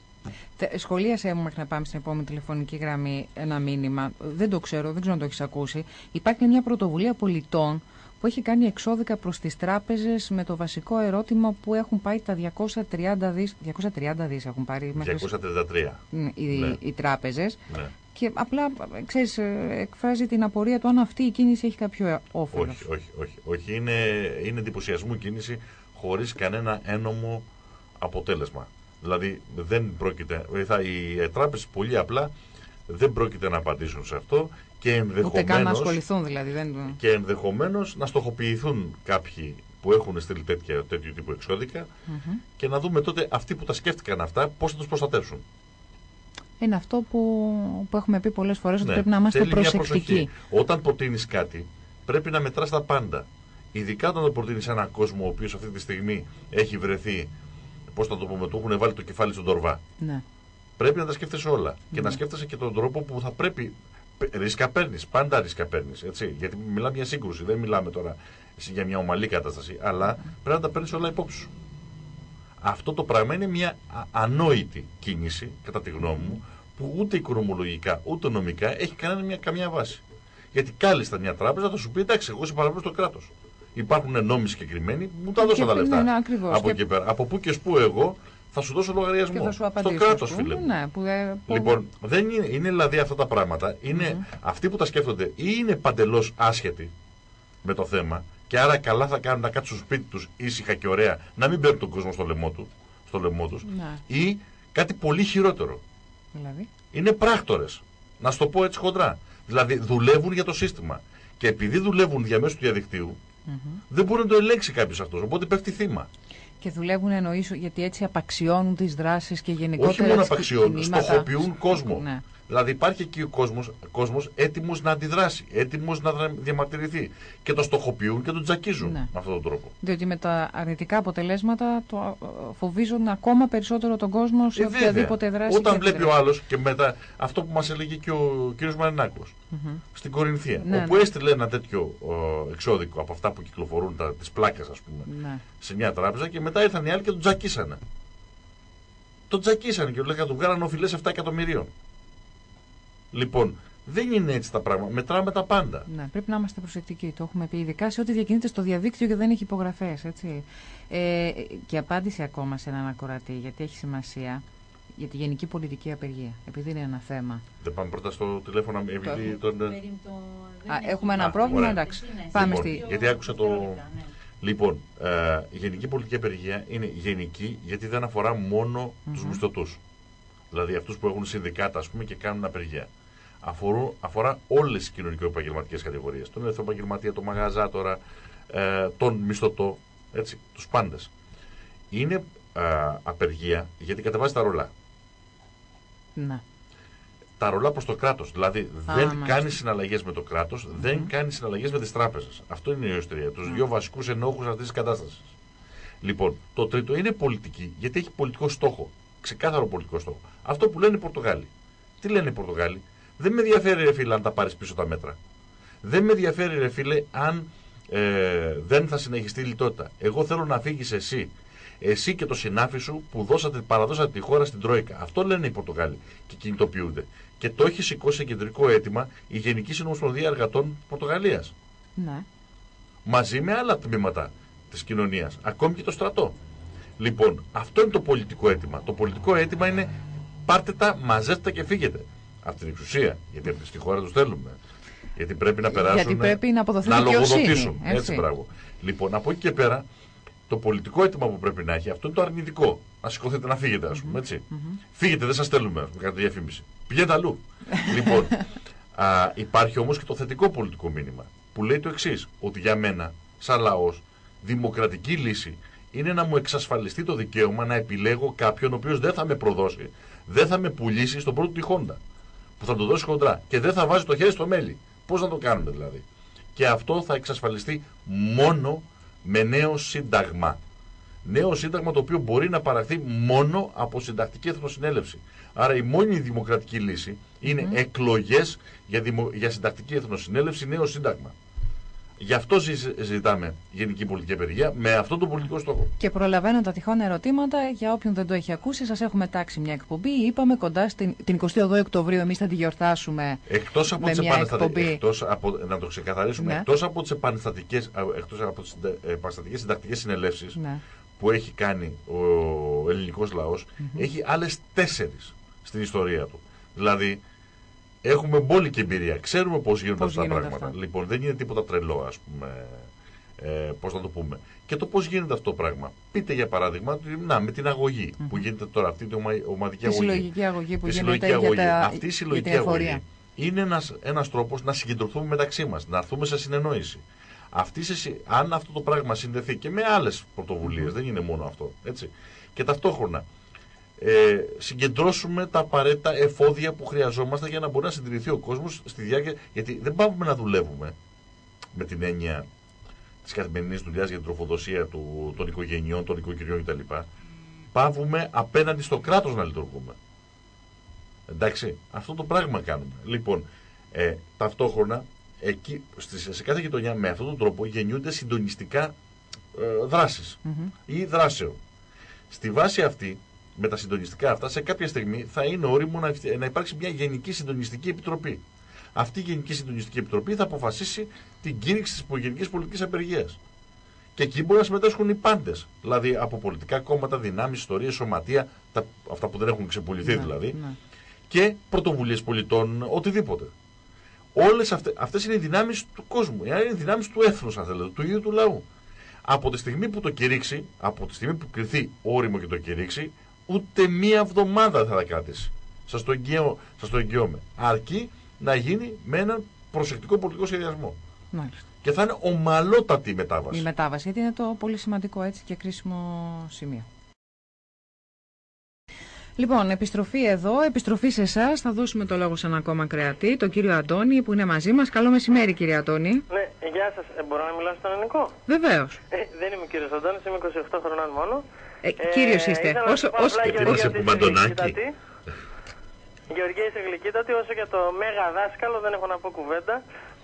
Τε- Σχολίασέ μου μέχρι να πάμε στην επόμενη τηλεφωνική γραμμή ένα μήνυμα. Δεν το ξέρω, δεν ξέρω αν το έχεις ακούσει. Υπάρχει μια πρωτοβουλία πολιτών που έχει κάνει εξώδικα προς τις τράπεζες με το βασικό ερώτημα που έχουν πάει τα 230 δις, 230 δις έχουν πάρει μέχρι 233. Μ, οι, Ναι. οι τράπεζες Ναι. και απλά, ξέρεις, ε, εκφράζει την απορία του αν αυτή η κίνηση έχει κάποιο όφελος. Όχι, όχι, όχι. όχι. Είναι, είναι εντυπωσιασμού κίνηση χωρίς κανένα ένομο αποτέλεσμα. Δηλαδή δεν πρόκειται. Θα, οι τράπεζες πολύ απλά δεν πρόκειται να απαντήσουν σε αυτό και Ούτε καν να ενδεχομένως, ασχοληθούν δηλαδή. Δεν... και ενδεχομένως να στοχοποιηθούν κάποιοι που έχουν στείλει τέτοια, τέτοιου τύπου εξώδικα και να δούμε τότε αυτοί που τα σκέφτηκαν αυτά πώς θα τους προστατεύσουν. Είναι αυτό που, που έχουμε πει πολλές φορές ότι Ναι, πρέπει να είμαστε θέλει μια προσεκτικοί. προσοχή. Όταν προτείνεις κάτι, πρέπει να μετράς τα πάντα. Ειδικά όταν το προτείνεις σε έναν κόσμο ο οποίος αυτή τη στιγμή έχει βρεθεί, πώς θα το πούμε, του έχουν βάλει το κεφάλι στον τορβά. Ναι. Πρέπει να τα σκέφτεσαι όλα. Και να σκέφτεσαι και τον τρόπο που θα πρέπει. π- Ρίσκα παίρνεις. Πάντα ρίσκα παίρνεις. Γιατί μιλάμε για σύγκρουση. Δεν μιλάμε τώρα για μια ομαλή κατάσταση. Αλλά πρέπει να τα παίρνεις όλα υπόψη σου. Αυτό το πράγμα είναι μια α- ανόητη κίνηση, κατά τη γνώμη μου, που ούτε οικονομολογικά ούτε νομικά έχει κανένα μια, καμιά βάση. Γιατί κάλλιστα μια τράπεζα θα σου πει: Εντάξει, εγώ σε παραπέμπω στο κράτος. Υπάρχουν νόμοι συγκεκριμένοι που μου τα δώσαν τα Και- λεφτά. ναι, ναι, ακριβώς. Από Και- εκεί πέρα. Από πού και σπου εγώ θα σου δώσω λογαριασμό. Και θα σου στο απαντήσω. κράτος, ας πούμε, φίλε μου. Ναι, που, ε, που- Λοιπόν, δεν είναι, είναι δηλαδή αυτά τα πράγματα. Είναι αυτοί που τα σκέφτονται ή είναι παντελώς άσχετοι με το θέμα και άρα καλά θα κάνουν να κάτσουν στο σπίτι τους ήσυχα και ωραία, να μην παίρνουν τον κόσμο στο λαιμό, του, στο λαιμό τους Ναι. ή κάτι πολύ χειρότερο. Δηλαδή; Είναι πράκτορες. Να σου το πω έτσι χοντρά. Δηλαδή δουλεύουν για το σύστημα. Και επειδή δουλεύουν διαμέσου του διαδικτύου, δεν μπορεί να το ελέγξει κάποιος αυτός. Οπότε πέφτει θύμα. Και δουλεύουν εννοήσω γιατί έτσι απαξιώνουν τις δράσεις και γενικότερα Όχι μόνο τις απαξιώνουν, κινήματα. στοχοποιούν κόσμο. Ναι. Δηλαδή υπάρχει εκεί ο κόσμος, κόσμος έτοιμος να αντιδράσει, έτοιμος να δρα- διαμαρτυρηθεί. Και το στοχοποιούν και τον τζακίζουν Ναι. με αυτόν τον τρόπο. Διότι με τα αρνητικά αποτελέσματα το ε, φοβίζουν ακόμα περισσότερο τον κόσμο σε Ε, βέβαια. οποιαδήποτε δράση. Όταν και βλέπει ο αντιδράση. άλλος και μετά αυτό που μας έλεγε και ο κ. Μαρινάκος Μμμ. στην Κορινθία, Ναι, όπου ναι. έστειλε ένα τέτοιο ε, εξώδικο από αυτά που κυκλοφορούν, τα, τις πλάκες ας πούμε, Ναι. σε μια τράπεζα και μετά ήρθαν οι άλλοι και τον τζακίσανε. Τον τζακίσανε και λέγανε του βγάλανε οφειλές 7 εκατομμυρίων. Λοιπόν, δεν είναι έτσι τα πράγματα. Μετράμε τα πάντα. Ναι, πρέπει να είμαστε προσεκτικοί. Το έχουμε πει. Ειδικά σε ό,τι διακινείται στο διαδίκτυο και δεν έχει υπογραφές. Ε, και απάντηση ακόμα σε έναν ακροατή, γιατί έχει σημασία για τη γενική πολιτική απεργία. Επειδή είναι ένα θέμα. Δεν πάμε πρώτα στο τηλέφωνο, επειδή τον. Α, έχουμε ένα Α, πρόβλημα, ωραία. εντάξει. Πάμε Λοιπόν, στη. γιατί άκουσα το- Λοιπόν, ε, η γενική πολιτική απεργία είναι γενική γιατί δεν αφορά μόνο τους μισθωτούς. Δηλαδή αυτούς που έχουν συνδικάτα ας πούμε και κάνουν απεργία. Αφορούν, αφορά όλες τις κοινωνικο-επαγγελματικές κατηγορίες. Τον ελεύθερο επαγγελματία, τον μαγαζάτορα, ε, τον μισθωτό, έτσι, τους πάντες. Είναι ε, απεργία γιατί κατεβάζει τα ρολά. Ναι. τα ρολά προς το κράτος. Δηλαδή Α, δεν μάλιστα. κάνει συναλλαγές με το κράτος, δεν κάνει συναλλαγές με τις τράπεζες. Αυτό είναι η ιστορία. Τους δύο βασικούς ενόχους αυτής της κατάστασης. Λοιπόν, το τρίτο είναι πολιτική, γιατί έχει πολιτικό στόχο. Ξεκάθαρο πολιτικό στόχο. Αυτό που λένε οι Πορτογάλοι. Τι λένε οι Πορτογάλοι; Δεν με ενδιαφέρει, ρε φίλε, αν τα πάρεις πίσω τα μέτρα. Δεν με ενδιαφέρει, ρε φίλε, αν ε, δεν θα συνεχιστεί η λιτότητα. Εγώ θέλω να φύγεις εσύ. Εσύ και το συνάφι σου που δώσατε, παραδώσατε τη χώρα στην Τρόικα. Αυτό λένε οι Πορτογάλοι και κινητοποιούνται. Και το έχει σηκώσει σε κεντρικό αίτημα η Γενική Συνομοσπονδία Εργατών Πορτογαλίας. ναι. Μαζί με άλλα τμήματα της κοινωνίας. Ακόμη και το στρατό. Λοιπόν, αυτό είναι το πολιτικό αίτημα. Το πολιτικό αίτημα είναι πάρτε τα, μαζέψτε τα και φύγετε. Από την εξουσία. Γιατί αυτή στη χώρα τους θέλουμε. Γιατί πρέπει να περάσουν. Γιατί πρέπει να αποδοθεί να δικαιοσύνη, λογοδοτήσουν. έτσι. Έτσι, μπράβο. Λοιπόν, από εκεί και πέρα, το πολιτικό αίτημα που πρέπει να έχει, αυτό είναι το αρνητικό. Να σηκωθείτε να φύγετε, ας πούμε, έτσι. Φύγετε, δεν σας στέλνουμε, ας πούμε, κατά τη διαφήμιση. Πηγαίνετε αλλού. λοιπόν, α, υπάρχει όμως και το θετικό πολιτικό μήνυμα που λέει το εξής, ότι για μένα, σαν λαός, δημοκρατική λύση είναι να μου εξασφαλιστεί το δικαίωμα να επιλέγω κάποιον ο οποίος δεν θα με προδώσει, δεν θα με πουλήσει στον πρώτο τη Χόντα. Που θα το δώσει χοντρά και δεν θα βάζει το χέρι στο μέλι. Πώς να το κάνουμε δηλαδή. Και αυτό θα εξασφαλιστεί μόνο με νέο σύνταγμα. Νέο σύνταγμα το οποίο μπορεί να παραχθεί μόνο από συντακτική εθνοσυνέλευση. Άρα η μόνη δημοκρατική λύση είναι εκλογές για, δημο- για συντακτική εθνοσυνέλευση, νέο σύνταγμα. Γι' αυτό ζη- ζητάμε γενική πολιτική απεργία με αυτό τον πολιτικό στόχο. Και προλαβαίνω τα τυχόν ερωτήματα για όποιον δεν το έχει ακούσει. Σας έχουμε τάξει μια εκπομπή. Είπαμε κοντά στην την 22 Οκτωβρίου εμείς θα τη γιορτάσουμε. Εκτός από Με τις μια επαναστατικές, εκπομπή. εκτός από, να το ξεκαθαρίσουμε, Ναι. εκτός από τις επαναστατικές, α, εκτός από τις συντα- επαναστατικές συντακτικές συνελεύσεις Ναι. που έχει κάνει ο ελληνικός λαός, έχει άλλες τέσσερις στην ιστορία του. Δηλαδή, έχουμε μπόλικη εμπειρία, ξέρουμε πώς γίνονται Πώς αυτά τα γίνονται πράγματα. αυτά. Λοιπόν, δεν είναι τίποτα τρελό, ας πούμε, ε, πώς να το πούμε. Και το πώς γίνεται αυτό το πράγμα. Πείτε για παράδειγμα, ότι, να, με την αγωγή που γίνεται τώρα, αυτή η ομα- ομαδική Τη αγωγή. συλλογική αγωγή που Τη γίνεται συλλογική για, αγωγή. τα, Αυτή η για συλλογική την εφορία. αγωγή είναι ένας, ένας τρόπος να συγκεντρωθούμε μεταξύ μας, να έρθουμε σε συνεννόηση. Αυτή σε, συ- αν αυτό το πράγμα συνδεθεί και με άλλες πρωτοβουλίες, δεν είναι μόνο αυτό, έτσι. Και ταυτόχρονα ε, συγκεντρώσουμε τα απαραίτητα εφόδια που χρειαζόμαστε για να μπορεί να συντηρηθεί ο κόσμος στη διάρκεια, γιατί δεν πάμε να δουλεύουμε με την έννοια της καθημερινής δουλειάς για την τροφοδοσία του, των οικογενειών, των οικοκυριών κτλ. Πάβουμε απέναντι στο κράτος να λειτουργούμε. Εντάξει, αυτό το πράγμα κάνουμε. Λοιπόν, ε, ταυτόχρονα, εκεί, στις, σε κάθε γειτονιά με αυτόν τον τρόπο γεννιούνται συντονιστικά ε, δράσεις Μμμ. ή δράσεων. Στη βάση αυτή, με τα συντονιστικά αυτά, σε κάποια στιγμή θα είναι όριμο να, ευτε- να υπάρξει μια γενική συντονιστική επιτροπή. Αυτή η γενική συντονιστική επιτροπή θα αποφασίσει την κήρυξη της γενικής πολιτικής απεργίας. Και εκεί μπορεί να συμμετάσχουν οι πάντες. Δηλαδή από πολιτικά κόμματα, δυνάμεις, ιστορίες, σωματεία, τα, αυτά που δεν έχουν ξεπουληθεί Ναι, δηλαδή, ναι. και πρωτοβουλίες πολιτών, οτιδήποτε. Όλες αυτέ αυτές είναι οι δυνάμεις του κόσμου. Είναι οι δυνάμεις του έθνους, αν θέλετε, του ίδιου του λαού. Από τη στιγμή που το κηρύξει, από τη στιγμή που κριθεί όριμο και το κηρύξει, ούτε μία εβδομάδα θα τα κρατήσει. Σας το, εγγυώ, σας το εγγυώμαι. Αρκεί να γίνει με έναν προσεκτικό πολιτικό σχεδιασμό. Μάλιστα. Και θα είναι ομαλότατη η μετάβαση. Η μετάβαση, γιατί είναι το πολύ σημαντικό έτσι και κρίσιμο σημείο. Λοιπόν, επιστροφή εδώ, επιστροφή σε εσάς. Θα δώσουμε το λόγο σε ένα ακόμα κρεατή, τον κύριο Αντώνη, που είναι μαζί μας. Καλό μεσημέρι, κύριε Αντώνη. Ναι, γεια σας. Ε, μπορώ να μιλάω στον ελληνικό; Βεβαίως. Ε, δεν είμαι ο κύριος Αντώνης, είμαι 28 χρονών μόνο. Ε, κύριος είστε. ήθελα να Όσο, σου πω όσο, απλά, Γιατί Γεωργία, είσαι ότι που είσαι Μαντονάκη. γλυκύτατη. Γεωργία είσαι γλυκύτατη, όσο για το μέγα δάσκαλο δεν έχω να πω κουβέντα.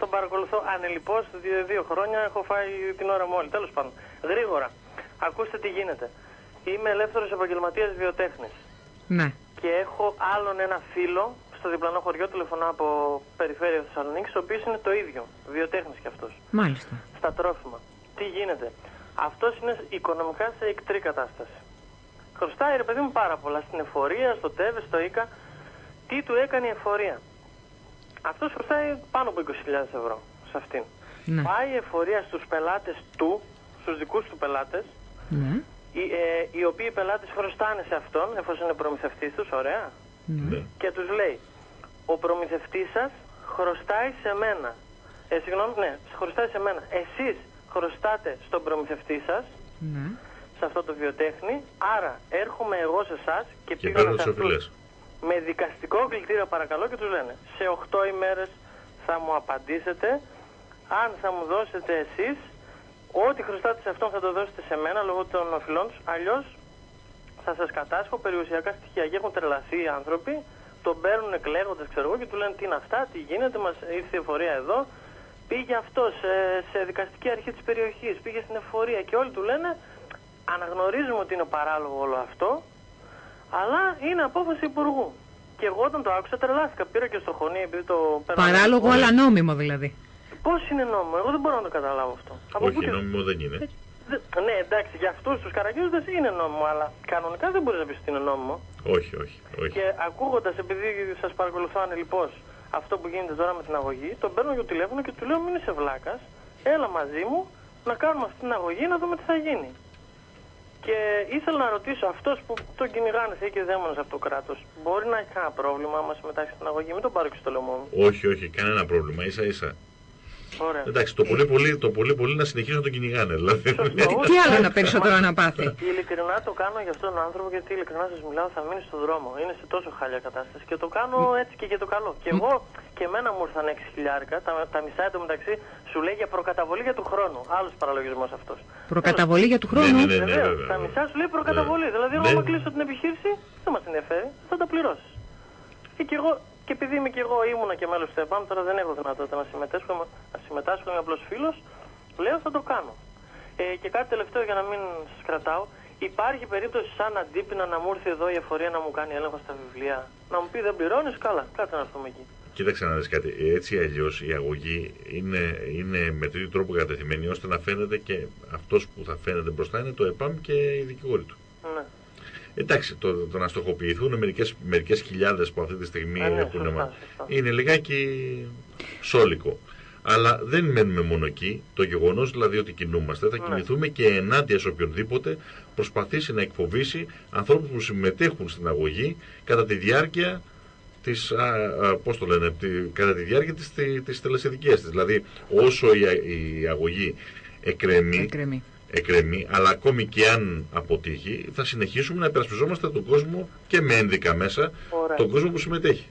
Τον παρακολουθώ ανελειπώς δύο, δύο χρόνια, έχω φάει την ώρα μου όλη. Τέλος πάντων, γρήγορα, ακούστε τι γίνεται. Είμαι ελεύθερος επαγγελματίας βιοτέχνης Ναι. και έχω άλλον ένα φίλο στο διπλανό χωριό, τηλεφωνώ από περιφέρεια Θεσσαλονίκης, ο οποίος είναι το ίδιο, βιοτέχνης κι αυτός Μάλιστα. στα τρόφιμα. Τι γίνεται; Αυτός είναι οικονομικά σε εκτρή κατάσταση. Χρωστάει ρε παιδί μου πάρα πολλά στην εφορία, στο ΤΕΒΕ, στο ΙΚΑ. Τι του έκανε η εφορία. Αυτός χρωστάει πάνω από 20.000 ευρώ σε αυτήν. Ναι. Πάει η εφορία στους πελάτες του, στους δικούς του πελάτες, Ναι. οι, ε, οι οποίοι πελάτες χρωστάνε σε αυτόν, εφόσον είναι προμηθευτής τους, ωραία Ναι. και τους λέει ο προμηθευτής σας χρωστάει σε μένα. Ε, συγγνώμη, ναι, χρωστάει σε μένα. Εσείς χρωστάτε στον προμηθευτή σας, Ναι. σε αυτό το βιοτέχνη, άρα έρχομαι εγώ σε εσάς και, Και πήγαμε παίρνω σε τις αυτούς οφειλές. με δικαστικό κλητήριο παρακαλώ και τους λένε σε 8 ημέρες θα μου απαντήσετε αν θα μου δώσετε εσείς ό,τι χρωστάτε σε αυτόν θα το δώσετε σε μένα λόγω των οφειλών τους αλλιώς θα σας κατάσχω περιουσιακά στοιχεία και έχουν τρελαθεί οι άνθρωποι τον παίρνουν εκλέγοντας ξέρω εγώ και του λένε τι είναι αυτά, τι γίνεται, μας ήρθε η εφορία εδώ πήγε αυτός σε, σε δικαστική αρχή της περιοχής, πήγε στην εφορία και όλοι του λένε αναγνωρίζουμε ότι είναι παράλογο όλο αυτό αλλά είναι απόφαση υπουργού. Και εγώ όταν το άκουσα τρελάθηκα. Πήρα και στο χωνί επειδή το παίρνω. Παράλογο, αλλά νόμιμο δηλαδή. Πώς είναι νόμο, εγώ δεν μπορώ να το καταλάβω αυτό. Από πού Όχι, και- νόμιμο δεν είναι. Δε- Ναι, εντάξει, για αυτούς τους καραγκιόζητε είναι νόμιμο, αλλά κανονικά δεν μπορείς να πεις ότι είναι νόμιμο. Όχι, όχι. όχι. Και ακούγοντας, επειδή σας παρακολουθώ ανελειπώ αυτό που γίνεται τώρα με την αγωγή, τον παίρνω για το τηλέφωνο και του λέω: Μην είσαι βλάκας, έλα μαζί μου να κάνουμε αυτή την αγωγή να δούμε τι θα γίνει. Και ήθελα να ρωτήσω, αυτός που τον κυνηγάνε θεοί και δαίμονε από το κράτος, μπορεί να έχει κανένα πρόβλημα άμα συμμετάσχει στην αγωγή, μην τον πάρω και στο λαιμό μου. Όχι, όχι, κανένα πρόβλημα. σα ίσα. Ωραία. Εντάξει, το πολύ πολύ, το πολύ, πολύ να συνεχίσουν να τον κυνηγάνε. Δηλαδή. Σωστό. Τι άλλο να περισσότερο να πάθει; Ειλικρινά το κάνω για αυτόν τον άνθρωπο γιατί ειλικρινά σας μιλάω θα μείνει στον δρόμο. Είναι σε τόσο χάλια κατάσταση και το κάνω έτσι και για το καλό. Και εγώ και εμένα μου ήρθαν 6 χιλιάρικα, τα, τα μισά εντωμεταξύ σου λέει για προκαταβολή για του χρόνου. Άλλος παραλογισμός αυτός. Προκαταβολή για του Ναι, ναι, χρόνου. ναι, ναι, Βεβαίως. βέβαια. Τα μισά σου λέει προκαταβολή. Ναι. Δηλαδή, Ναι. άμα κλείσω την επιχείρηση, δεν μας ενδιαφέρει, θα τα πληρώσεις. Και, και εγώ, και επειδή είμαι και εγώ ήμουνα και μέλος του ΕΠΑΜ, τώρα δεν έχω δυνατότητα να συμμετάσχω, είμαι- να συμμετάσχω, είμαι απλός φίλος, λέω θα το κάνω. Ε, και κάτι τελευταίο για να μην σας κρατάω. Υπάρχει περίπτωση σαν αντίπεινα να μου έρθει εδώ η εφορία να μου κάνει έλεγχο στα βιβλία; Να μου πει δεν πληρώνεις, καλά, κάτσε να έρθουμε εκεί. Κοίταξε να δεις κάτι. Έτσι αλλιώς η αγωγή είναι, είναι με τέτοιο τρόπο κατευθυμένη ώστε να φαίνεται και αυτός που θα φαίνεται μπροστά είναι το ΕΠΑΜ και οι δικηγόροι του. Ναι. Εντάξει, το, το να στοχοποιηθούν μερικές, μερικές χιλιάδες που αυτή τη στιγμή Ε, ναι, έχουν σωστά, μα- σωστά. είναι λιγάκι σόλικο. Αλλά δεν μένουμε μόνο εκεί. Το γεγονός δηλαδή ότι κινούμαστε θα Ναι. κινηθούμε και ενάντια σε οποιονδήποτε προσπαθήσει να εκφοβήσει ανθρώπους που συμμετέχουν στην αγωγή κατά τη διάρκεια της, α, α, πώς το λένε, τη, κατά τη διάρκεια της, τη- της τελεσίδικίας της. Δηλαδή όσο η, α- η αγωγή εκρεμεί, Εκκρεμεί. Εκκρεμεί, αλλά ακόμη και αν αποτύχει, θα συνεχίσουμε να υπερασπιζόμαστε τον κόσμο και με ένδικα μέσα, Ωραία. τον κόσμο που συμμετέχει.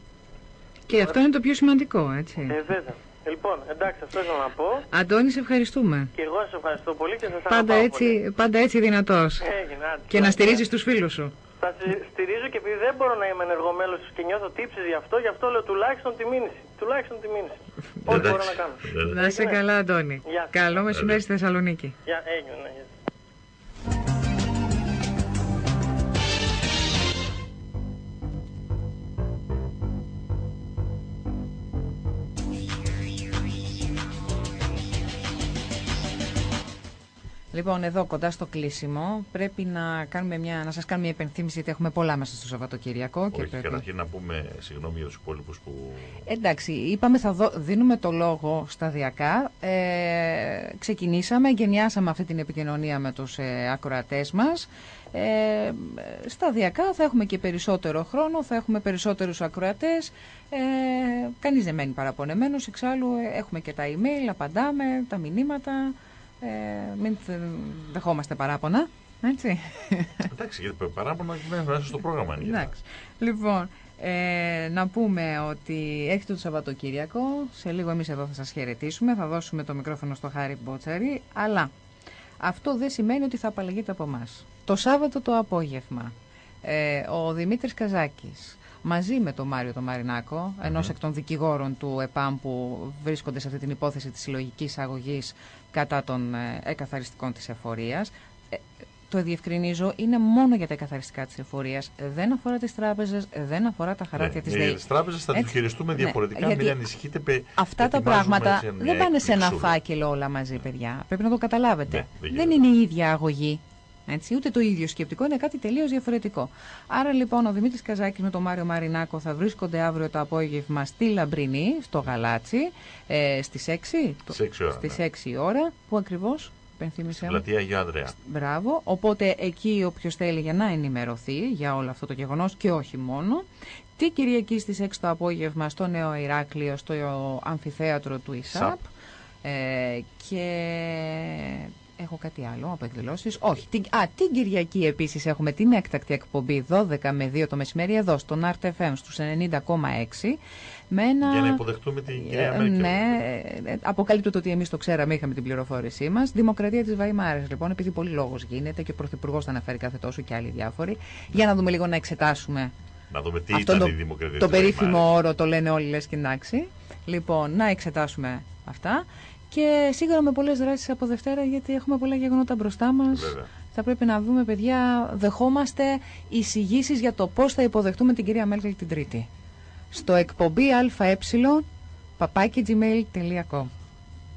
Και αυτό είναι το πιο σημαντικό, έτσι. Ε, βέβαια. Λοιπόν, εντάξει, αυτό ήθελα να πω. Αντώνη, σε ευχαριστούμε. Και εγώ σα ευχαριστώ πολύ και σας Πάντα έτσι, πάντα έτσι δυνατός. Έγινε, άντε. Και να στηρίζεις τους φίλους σου. Θα στη- στηρίζω και επειδή δεν μπορώ να είμαι ενεργομέλος και νιώθω τύψεις γι' αυτό, γι' αυτό λέω τουλάχιστον τη μήνυση. Τουλάχιστον τη μήνυση. Ό,τι μπορώ να κάνω. Ε, Να είσαι καλά, Αντώνη. Γεια σας. Καλό μεσημέρι στη Θεσσαλονίκη. Για, έγινε, Λοιπόν, εδώ κοντά στο κλείσιμο πρέπει να, κάνουμε μια, να σας κάνουμε μια υπενθύμηση γιατί έχουμε πολλά μέσα στο Σαββατοκυριακό. Και Όχι, πρέπει... καταρχήν να πούμε συγγνώμη για τους υπόλοιπους που... Εντάξει, είπαμε θα δω- δίνουμε το λόγο σταδιακά. Ε, ξεκινήσαμε, γενιάσαμε αυτή την επικοινωνία με τους ε, ακροατές μας. Ε, σταδιακά θα έχουμε και περισσότερο χρόνο, θα έχουμε περισσότερους ακροατές. Ε, κανείς δεν μένει παραπονεμένος, εξάλλου ε, έχουμε και τα email, απαντάμε, τα μηνύματα. Ε, μην θε- δεχόμαστε παράπονα. Έτσι. Εντάξει, γιατί παράπονα μέσα στο πρόγραμμα. είναι για Εντάξει. Λοιπόν, ε, να πούμε ότι έχετε το Σαββατοκύριακο. Σε λίγο εμείς εδώ θα σας χαιρετήσουμε. Θα δώσουμε το μικρόφωνο στο Χάρη Μπότσαρη. Αλλά αυτό δεν σημαίνει ότι θα απαλλαγείτε από εμάς. Το Σάββατο το απόγευμα, ε, ο Δημήτρης Καζάκης μαζί με τον Μάριο τον Μαρινάκο, ενός εκ των δικηγόρων του ΕΠΑΜ που βρίσκονται σε αυτή την υπόθεση της συλλογικής αγωγής κατά των ε, εκαθαριστικών της εφορίας, ε, το διευκρινίζω, είναι μόνο για τα εκαθαριστικά της εφορίας. Δεν αφορά τις τράπεζες, δεν αφορά τα χαράκια της ναι, ΔΕΗ. Για τις τράπεζες θα Έτσι. του χειριστούμε Ναι, διαφορετικά, γιατί μην ανησυχείτε. πε- Αυτά τα ετοιμάζουμε πράγματα έτσι δεν μια πάνε σε ένα εκπληξούλα. φάκελο όλα μαζί, παιδιά. Πρέπει να το καταλάβετε. Ναι, δεν δεν γίνεται. είναι η ίδια αγωγή. Έτσι, ούτε το ίδιο σκεπτικό, είναι κάτι τελείως διαφορετικό. Άρα λοιπόν ο Δημήτρης Καζάκης με τον Μάριο Μαρινάκο θα βρίσκονται αύριο το απόγευμα στη Λαμπρινή, στο Γαλάτσι, ε, στις 6. Στις έξι ώρα, Στις ναι. 6 η ώρα. Πού ακριβώς, πενθύμησέ μου. Πλατεία Αγίου Ανδρέα. Μπράβο. Οπότε εκεί όποιος θέλει για να ενημερωθεί για όλο αυτό το γεγονός και όχι μόνο. Την Κυριακή στις 6 το απόγευμα στο Νέο Ηράκλειο, στο αμφιθέατρο του ΙΣΑΠ. ΣΑΠ. Ε, και έχω κάτι άλλο από εκδηλώσει. Όχι. Την, α, την Κυριακή επίσης έχουμε την έκτακτη εκπομπή 12 με 2 το μεσημέρι εδώ στον RTFM στους 90,6 με ένα... Για να υποδεχτούμε την κυρία Ε, Μέρκελ. Ναι, ε, ε, αποκαλύπτω ότι εμείς το ξέραμε, είχαμε την πληροφόρησή μας. Δημοκρατία της Βαϊμάρη, λοιπόν, επειδή πολύ λόγος γίνεται και ο Πρωθυπουργός τα αναφέρει κάθε τόσο και άλλοι διάφοροι. Για να δούμε λίγο να εξετάσουμε Να δούμε τι αυτό ήταν το, η δημοκρατία. το της περίφημο Βαϊμάρης. όρο, το λένε όλοι λες και εντάξει. Λοιπόν, να εξετάσουμε αυτά. Και σίγουρα με πολλές δράσεις από Δευτέρα, γιατί έχουμε πολλά γεγονότα μπροστά μας. Βέβαια. Θα πρέπει να δούμε, παιδιά, δεχόμαστε εισηγήσεις για το πώς θα υποδεχτούμε την κυρία Μέρκελ την Τρίτη. Στο εκπομπή ΑΕ παπάκι gmail.com.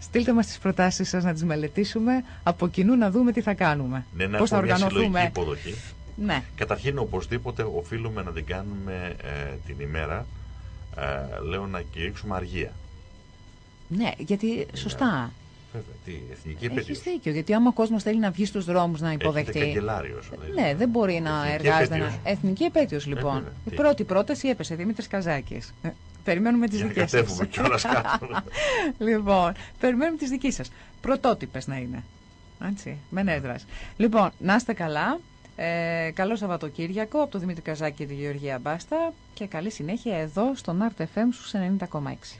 Στείλτε μας τις προτάσεις σας να τις μελετήσουμε, από κοινού να δούμε τι θα κάνουμε. Ναι, να πώς θα έχουμε μια συλλογική οργανωθούμε. υποδοχή. Ναι, Καταρχήν, οπωσδήποτε οφείλουμε να την κάνουμε ε, την ημέρα, ε, λέω να κηρύξουμε αργία. Ναι, γιατί σωστά. Βέβαια, τι, εθνική Έχεις επέτειος. δίκιο. Γιατί άμα ο κόσμος θέλει να βγει στους δρόμους να Έχετε υποδεχτεί. καγκελάριος, Ναι, δεν μπορεί να Εθνική εργάζεται. επέτειος. Να... Εθνική επέτειος, λοιπόν. βέβαια. Η Τι. πρώτη πρόταση έπεσε Δημήτρη Καζάκης. Περιμένουμε τις Για να δικές κατέβουμε σα. κιόλας κάτω. λοιπόν, περιμένουμε τις δικές σας. Πρωτότυπες να είναι. Έτσι, με νέε δράσει. Λοιπόν, να είστε καλά. Ε, καλό Σαββατοκύριακο από τον Δημήτρη Καζάκη και τη Γεωργία Μπάστα και καλή συνέχεια εδώ στον RTFM στους 90,6.